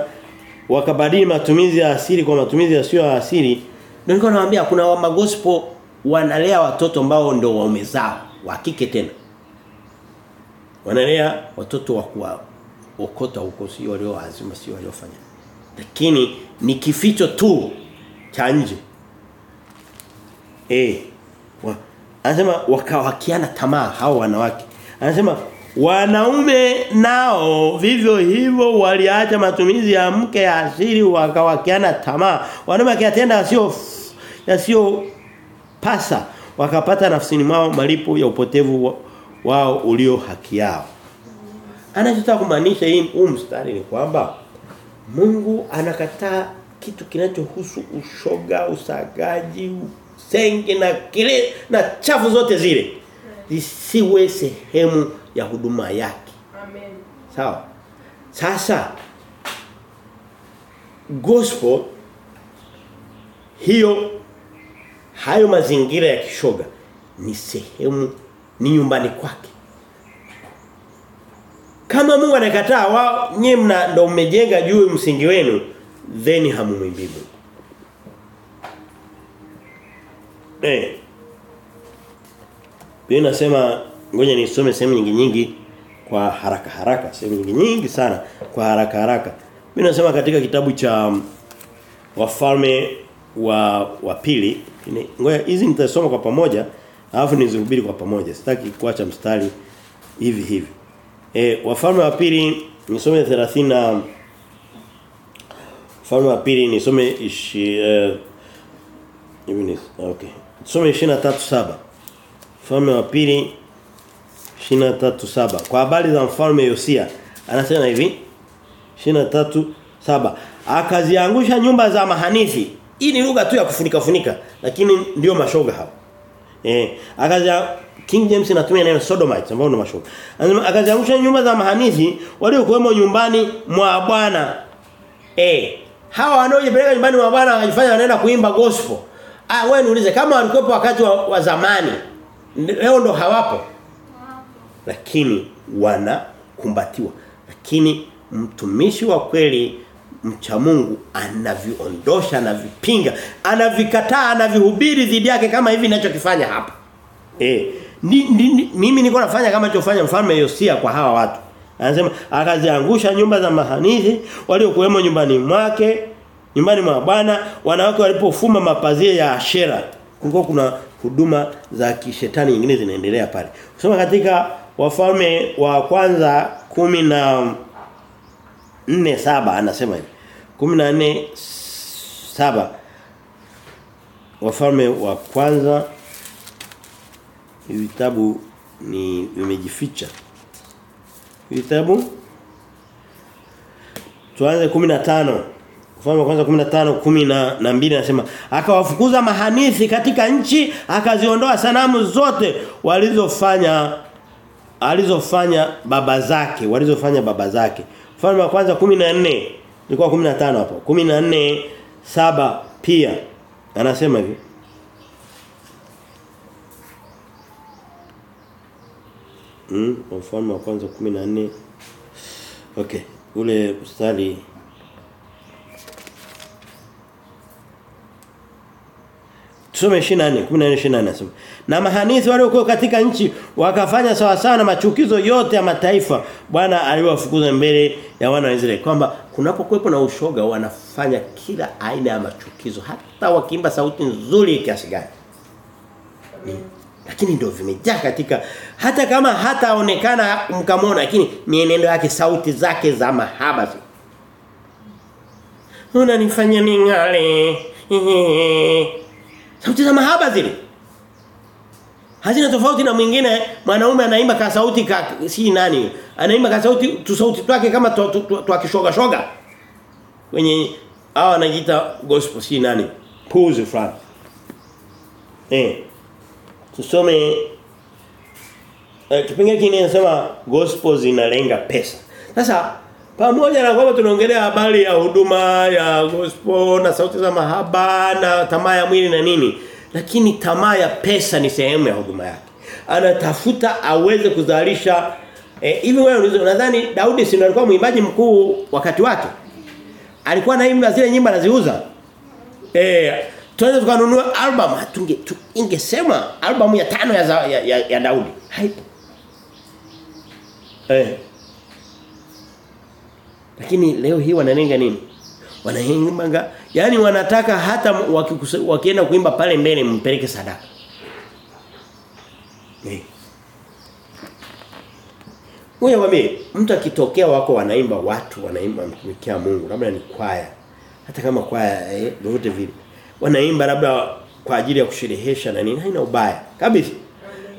wakabadili matumizi ya asili kwa matumizi yasiyo ya asili. Ndio niko nawaambia kuna magospo wanalea watoto ambao ndio waume zao wa kike tena. Wanalea watoto wa kuwa okota huko sio walio azima sio waliofanya lakini ni kificho tu cha nje. Eh wa, anasema wakawakiana tamaa hao wanawake anasema Wanaume nao vivyo hivyo waliacha matumizi ya mke ya asili wakawakiana tamaa. Wanaume akiyatenda yasio yasio pasa wakapata nafsini mwao malipo ya upotevu wao ulio haki yao. Anachotaka kumaanisha hii huu mstari ni kwamba Mungu anakataa kitu kinachohusu ushoga, usagaji, senge na kile na chafu zote zile zisiwe sehemu ya huduma yake. Amen. Sawa. Sasa gospel hiyo hayo mazingira ya kishoga ni sehemu ni nyumbani kwake. Kama Mungu anakataa wao nyinyi mna ndio mmejenga juu msingi wenu then hamumwimbii Mungu. Eh. Biblia inasema ngoja nisome sehemu nyingi nyingi kwa haraka haraka, sehemu nyingi nyingi sana kwa haraka haraka. Mimi nasema katika kitabu cha Wafalme wa wa pili, ngoja hizi nitasoma kwa pamoja, alafu nizihubiri kwa pamoja. Sitaki kuacha mstari hivi hivi. Eh Wafalme wa pili nisome 30 na Wafalme wa pili nisome ishi hivi okay. Tusome 23:7. Mfalme wa pili 23:7. Kwa habari za mfalme Yosia anasema hivi 23:7. Akaziangusha nyumba za mahanithi. Hii ni lugha tu ya kufunika funika lakini ndio mashoga hao. Eh, akazia King James inatumia neno sodomites ambao ni mashoga. Anasema akaziangusha nyumba za mahanithi waliokuwemo nyumbani mwa Bwana. Eh, hawa wanaojipeleka nyumbani mwa Bwana wakajifanya wanaenda kuimba gospel. Ah, wewe niulize kama walikuwepo wakati wa, wa zamani. Leo ndo hawapo. Lakini wanakumbatiwa. Lakini mtumishi wa kweli mcha Mungu anaviondosha anavipinga anavikataa anavihubiri dhidi yake kama hivi ninachokifanya hapa eh ni, ni, ni, mimi niko nafanya kama alichofanya mfalme Yosia kwa hawa watu anasema akaziangusha nyumba za mahanithi waliokuwemo nyumbani mwake nyumbani mwa Bwana wanawake walipofuma mapazia ya Ashera kulikuwa kuna huduma za kishetani nyingine zinaendelea pale. Kusoma katika wafalme wa kwanza kumi na nne saba anasema hivi. 14 saba. Wafalme wa kwanza vitabu ni vimejificha. Vitabu tuanze 15 Mfalme wa kwanza 15 10 na, na mbili anasema akawafukuza mahanithi katika nchi akaziondoa sanamu zote walizofanya alizofanya baba zake walizofanya baba zake. Mfalme wa kwanza 14 ilikuwa 15 hapo 14 saba pia. Anasema hivi. Mm, mfalme wa kwanza 14 Okay, ule mstari Tusome 24, 14 24 nasema. Na mahanithi waliokuwa katika nchi wakafanya sawa sawa na machukizo yote ya mataifa. Bwana aliwafukuza mbele ya wana wa Israeli kwamba kunapokuwepo na ushoga wanafanya kila aina ya machukizo hata wakiimba sauti nzuri kiasi gani. Lakini ndio vimejaa katika hata kama hataonekana mkamona lakini mienendo yake sauti zake za mahaba. Unanifanya ningale. Sauti za mahaba zile. Hazina tofauti na mwingine mwanaume anaimba ka sauti ka si nani. Anaimba ka sauti tu sauti twake kama twakishoga shoga. Kwenye hao anajiita gospel si nani. Pose fulani. Eh. Tusome eh, kipengele kingine nasema gospel zinalenga pesa. Sasa pamoja na kwamba tunaongelea habari ya huduma ya gospel na sauti za mahaba na tamaa ya mwili na nini lakini tamaa ya pesa ni sehemu ya huduma yake. Anatafuta aweze kuzalisha hivi eh, wewe unadhani Daudi si alikuwa mwimbaji mkuu wakati wake? Alikuwa anaimba zile nyimbo anaziuza. Eh tunaweza tukanunua album tunge tu, ingesema album ya tano ya, ya, ya, ya Daudi. Haipo. Eh lakini leo hii wanalenga nini? Wanalenga yani wanataka hata wakienda kuimba pale mbele mpeleke sadaka. Eh. Wewe wame mtu akitokea wako wanaimba watu wanaimba mtumikia Mungu labda ni kwaya. Hata kama kwaya eh wote vile. Wanaimba labda kwa ajili ya kusherehesha na nini haina ubaya kabisa.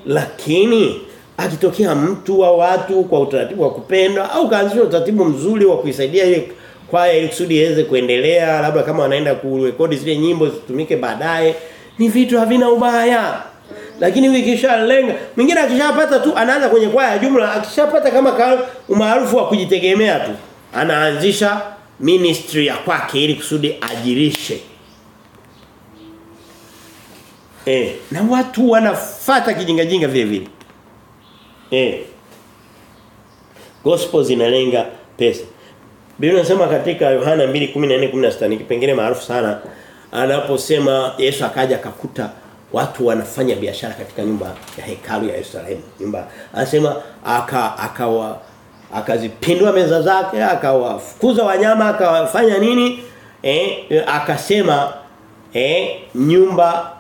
Lakini akitokea mtu wa watu kwa utaratibu wa kupenda au kaanzisha utaratibu mzuri wa kuisaidia ile kwaya ili kusudi iweze kuendelea labda kama wanaenda kurekodi zile nyimbo zitumike baadaye ni vitu havina ubaya. Lakini wikisha lenga mwingine akishapata tu anaanza kwenye kwaya jumla akishapata kama umaarufu wa kujitegemea tu anaanzisha ministry ya kwake ili kusudi ajirishe. Eh na watu wanafata kijinga jinga vile vile Eh. Gospel zinalenga pesa. Biblia inasema katika Yohana 2:14-16 ni kipengele maarufu sana anaposema Yesu akaja akakuta watu wanafanya biashara katika nyumba ya hekalu ya Yerusalemu. Nyumba anasema aka akawa akazipindua meza zake, akawafukuza wanyama, akawafanya nini? Eh akasema eh nyumba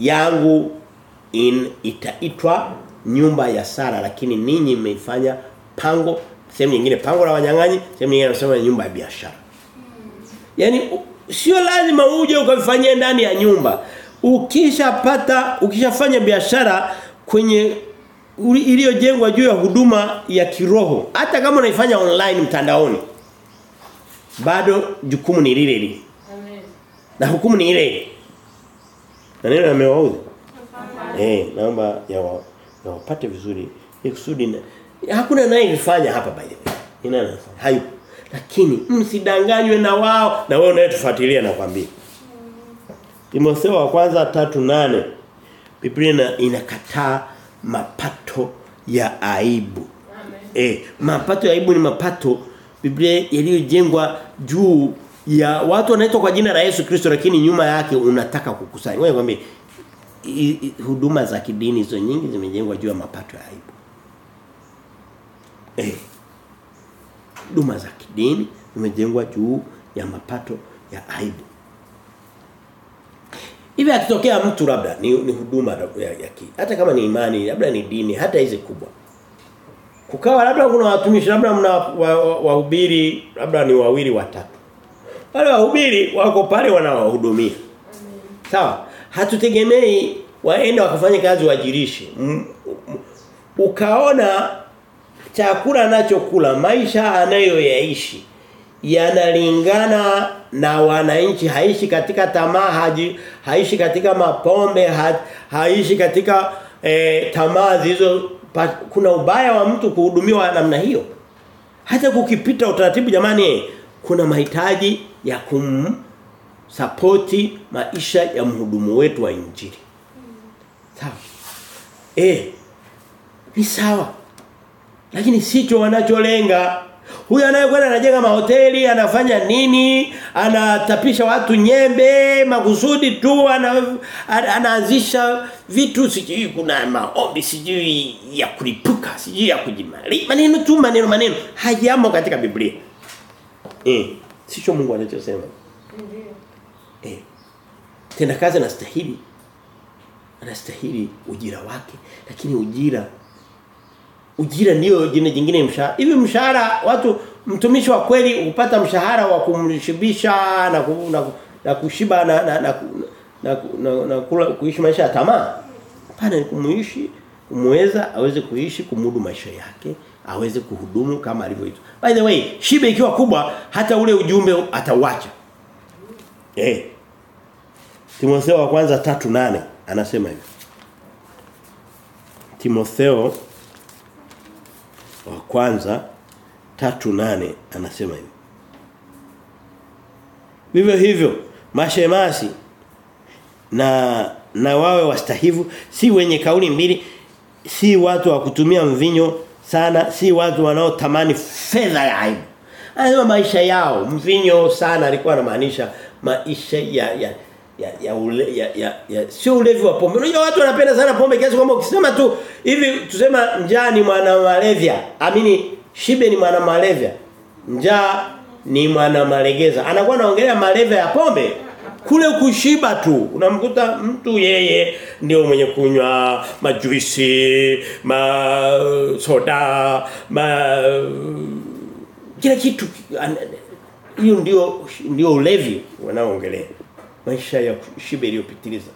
yangu in itaitwa nyumba ya Sara lakini ninyi mmeifanya pango sehemu nyingine pango la wanyang'anyi sehemu nyingine anasema nyumba ya biashara. Yaani sio lazima uje ukafanyie ndani ya nyumba. Ukishapata ukishafanya biashara kwenye iliyojengwa juu ya huduma ya kiroho hata kama unaifanya online mtandaoni bado jukumu ni lile lile. Na hukumu ni ile ile. Na neno yamewaudhi. Eh, naomba ya wa, na wapate vizuri kusudi hakuna anayefanya hapa by the way. Ni nani anafanya? Hayupo. Lakini msidanganywe na wao na wewe unayetufuatilia nakwambia. Timotheo wa kwanza 3:8 Biblia inakataa mapato ya aibu. Amen. Eh, mapato ya aibu ni mapato Biblia yaliyojengwa juu ya watu wanaitwa kwa jina la Yesu Kristo lakini nyuma yake unataka kukusanya. Wewe kwambie huduma za kidini hizo nyingi zimejengwa juu ya mapato ya aibu. Eh. Huduma za kidini zimejengwa juu ya mapato ya aibu. Hivi akitokea mtu labda ni, ni huduma ya, ya ki. Hata kama ni imani, labda ni dini, hata hizi kubwa. Kukawa labda kuna watumishi labda mna wahubiri wa, wa labda ni wawili watatu. Wale wahubiri wako pale wanawahudumia. Sawa? Hatutegemei waende wakafanya kazi wajirishi. Ukaona chakula anachokula, maisha anayoyaishi yanalingana na wananchi haishi katika tamaa haji haishi katika mapombe ha, haishi katika e, tamaa zilizo kuna ubaya wa mtu kuhudumiwa namna hiyo. Hata kukipita utaratibu jamani kuna mahitaji ya kum sapoti maisha ya mhudumu wetu wa injili sawa eh ni sawa lakini sicho wanacholenga Huyu anayekwenda anajenga mahoteli, anafanya nini? Anatapisha watu nyembe, makusudi tu ana, anaanzisha vitu sijui kuna maombi sijui ya kulipuka, sijui ya kujimali. Maneno tu maneno maneno hayamo katika Biblia. Eh, sicho Mungu anachosema. Tenda kazi anastahili anastahili ujira wake, lakini ujira ujira ndio jina jingine mshahara. Hivi mshahara watu mtumishi wa kweli upata mshahara wa kumshibisha na ku, na, na kushiba na na na, na, na, na kula, kuishi maisha ya tamaa. Hapana ni kumuishi kumweza aweze kuishi kumudu maisha yake, aweze kuhudumu kama alivyoitwa. By the way, shibe ikiwa kubwa hata ule ujumbe atauacha. Eh. Timotheo wa kwanza 3:8 anasema hivi. Timotheo wa kwanza tatu nane anasema hivi. Vivyo hivyo mashemasi na na wawe wastahivu si wenye kauli mbili si watu wa kutumia mvinyo sana si watu wanaotamani fedha ya aibu. Anasema maisha yao mvinyo sana alikuwa anamaanisha maisha ya ya ya ya, ule, ya, ya, ya sio ulevi wa pombe. Unajua watu wanapenda sana pombe kiasi kwamba ukisema tu hivi tusema njaa ni mwana malevya. Amini shibe ni mwana malevya. Njaa ni mwana malegeza. Anakuwa anaongelea malevya ya pombe. Kule kushiba tu. Unamkuta mtu yeye ndio mwenye kunywa majuisi, ma soda, ma kila kitu hiyo ndio ndio ulevi wanaoongelea maisha ya shibe iliyopitiliza.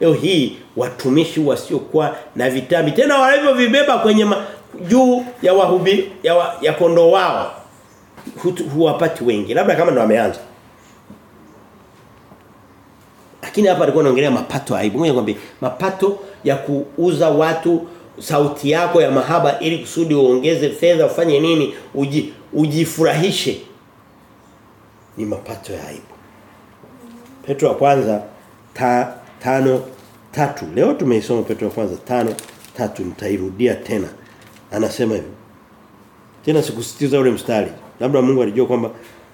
Leo hii watumishi wasiokuwa na vitabu tena walivyo vibeba kwenye ma, juu ya wahubi ya, wa, ya kondoo wao huwapati wengi labda kama ndo wameanza. Lakini hapa alikuwa anaongelea mapato aibu. Mwenye nikwambie mapato ya kuuza watu sauti yako ya mahaba ili kusudi uongeze fedha ufanye nini uji, ujifurahishe ni mapato ya aibu. Petro wa kwanza ta, tano tatu. Leo tumeisoma Petro wa kwanza tano tatu nitairudia tena. Anasema hivi. Tena sikusitiza ule mstari. Labda Mungu alijua kwamba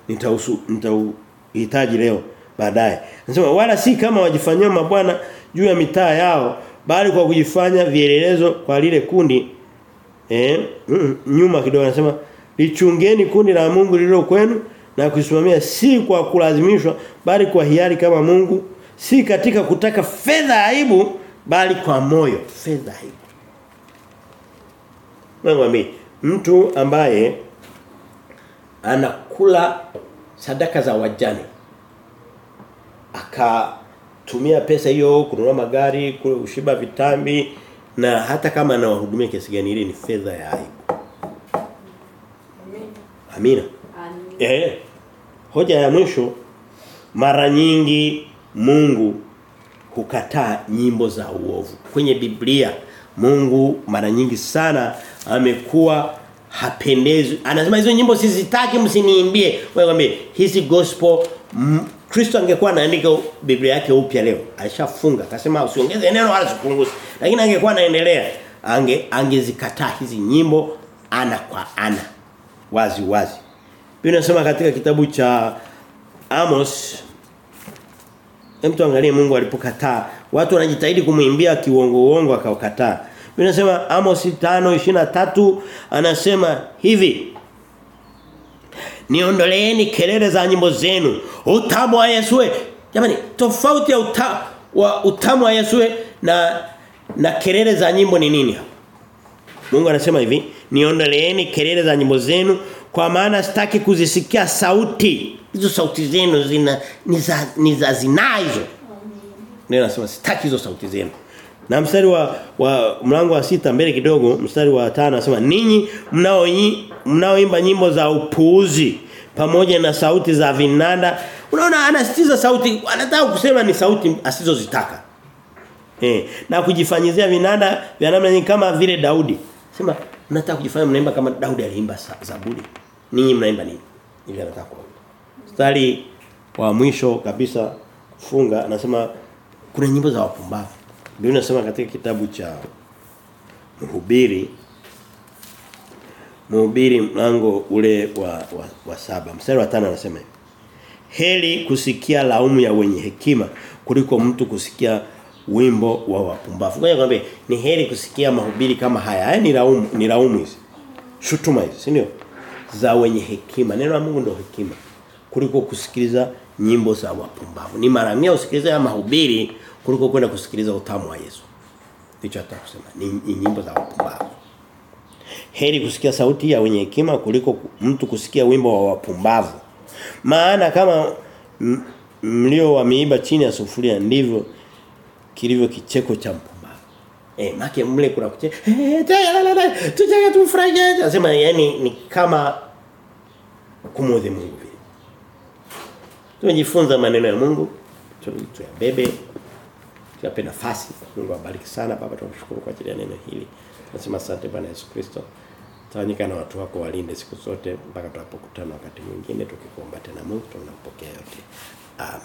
nitausu nitauhitaji leo baadaye. Anasema wala si kama wajifanyao mabwana juu ya mitaa yao bali kwa kujifanya vielelezo kwa lile kundi eh mm, nyuma kidogo anasema lichungeni kundi la Mungu lililo kwenu na kusimamia si kwa kulazimishwa bali kwa hiari kama Mungu si katika kutaka fedha aibu bali kwa moyo fedha aibu Mwambie mtu ambaye anakula sadaka za wajane akatumia pesa hiyo kununua magari kushiba vitambi na hata kama anawahudumia kiasi gani ile ni fedha ya aibu Amina. Amina. Eh. Hoja ya mwisho mara nyingi Mungu hukataa nyimbo za uovu. Kwenye Biblia Mungu mara nyingi sana amekuwa hapendezwi. Anasema hizo nyimbo sizitaki msiniimbie. Wewe mwambie hizi gospel mm, Kristo angekuwa anaandika Biblia yake upya leo. Alishafunga. Akasema usiongeze neno wala usipunguze. Lakini angekuwa anaendelea ange angezikataa hizi nyimbo ana kwa ana. Wazi wazi. Biblia inasema katika kitabu cha Amos Mtu angalie Mungu alipokataa. Watu wanajitahidi kumwimbia kiuongo uongo akaukataa. Biblia inasema Amos 5:23 anasema hivi Niondoleeni kelele za nyimbo zenu. Utamu wa Yesu. Jamani, tofauti ya uta, wa utamu wa Yesu na na kelele za nyimbo ni nini? Mungu anasema hivi, niondoleeni kelele za nyimbo zenu kwa maana sitaki kuzisikia sauti. Hizo sauti zenu zina ni za zinazo. Ndio nasema sitaki hizo sauti zenu. Na mstari wa, wa mlango wa sita mbele kidogo mstari wa tano anasema ninyi mnao mnaoimba nyimbo za upuuzi pamoja na sauti za vinanda unaona anasitiza sauti anataka kusema ni sauti asizozitaka eh na kujifanyizia vinanda vya namna nyingi kama vile Daudi sema mnataka kujifanya mnaimba kama Daudi aliimba Zaburi. Ninyi mnaimba nini? Ili anataka kuomba mstari wa mwisho kabisa funga anasema kuna nyimbo za wapumbavu. Biblia inasema katika kitabu cha Mhubiri Mhubiri mlango ule wa, wa, wa saba. Mstari wa tano anasema Heli kusikia laumu ya wenye hekima kuliko mtu kusikia wimbo wa wapumbavu. Ngoja nikwambie ni heri kusikia mahubiri kama haya. Haya ni laumu ni laumu hizi. Shutuma hizi, si ndio? Za wenye hekima. Neno la Mungu ndio hekima. Kuliko kusikiliza nyimbo za wapumbavu. Ni mara mia usikilize ya mahubiri kuliko kwenda kusikiliza utamu wa Yesu. Ndicho atakusema. Ni, ni nyimbo za wapumbavu. Heri kusikia sauti ya wenye hekima kuliko mtu kusikia wimbo wa wapumbavu. Maana kama mlio wa miiba chini ya sufuria ndivyo kilivyo kicheko cha mpumbavu. Eh, make mle kuna kucheka. Eh, tucheke tufurahie. Nasema yani ni kama kumudhi Mungu vile. Tumejifunza maneno ya Mungu, tuyabebe, tuyape nafasi. Mungu awabariki sana baba tunashukuru kwa ajili ya neno hili. Nasema asante Bwana Yesu Kristo. Tawanyika na watu wako walinde siku zote mpaka tunapokutana wakati mwingine tukikuomba tena Mungu tunapokea yote. Amen.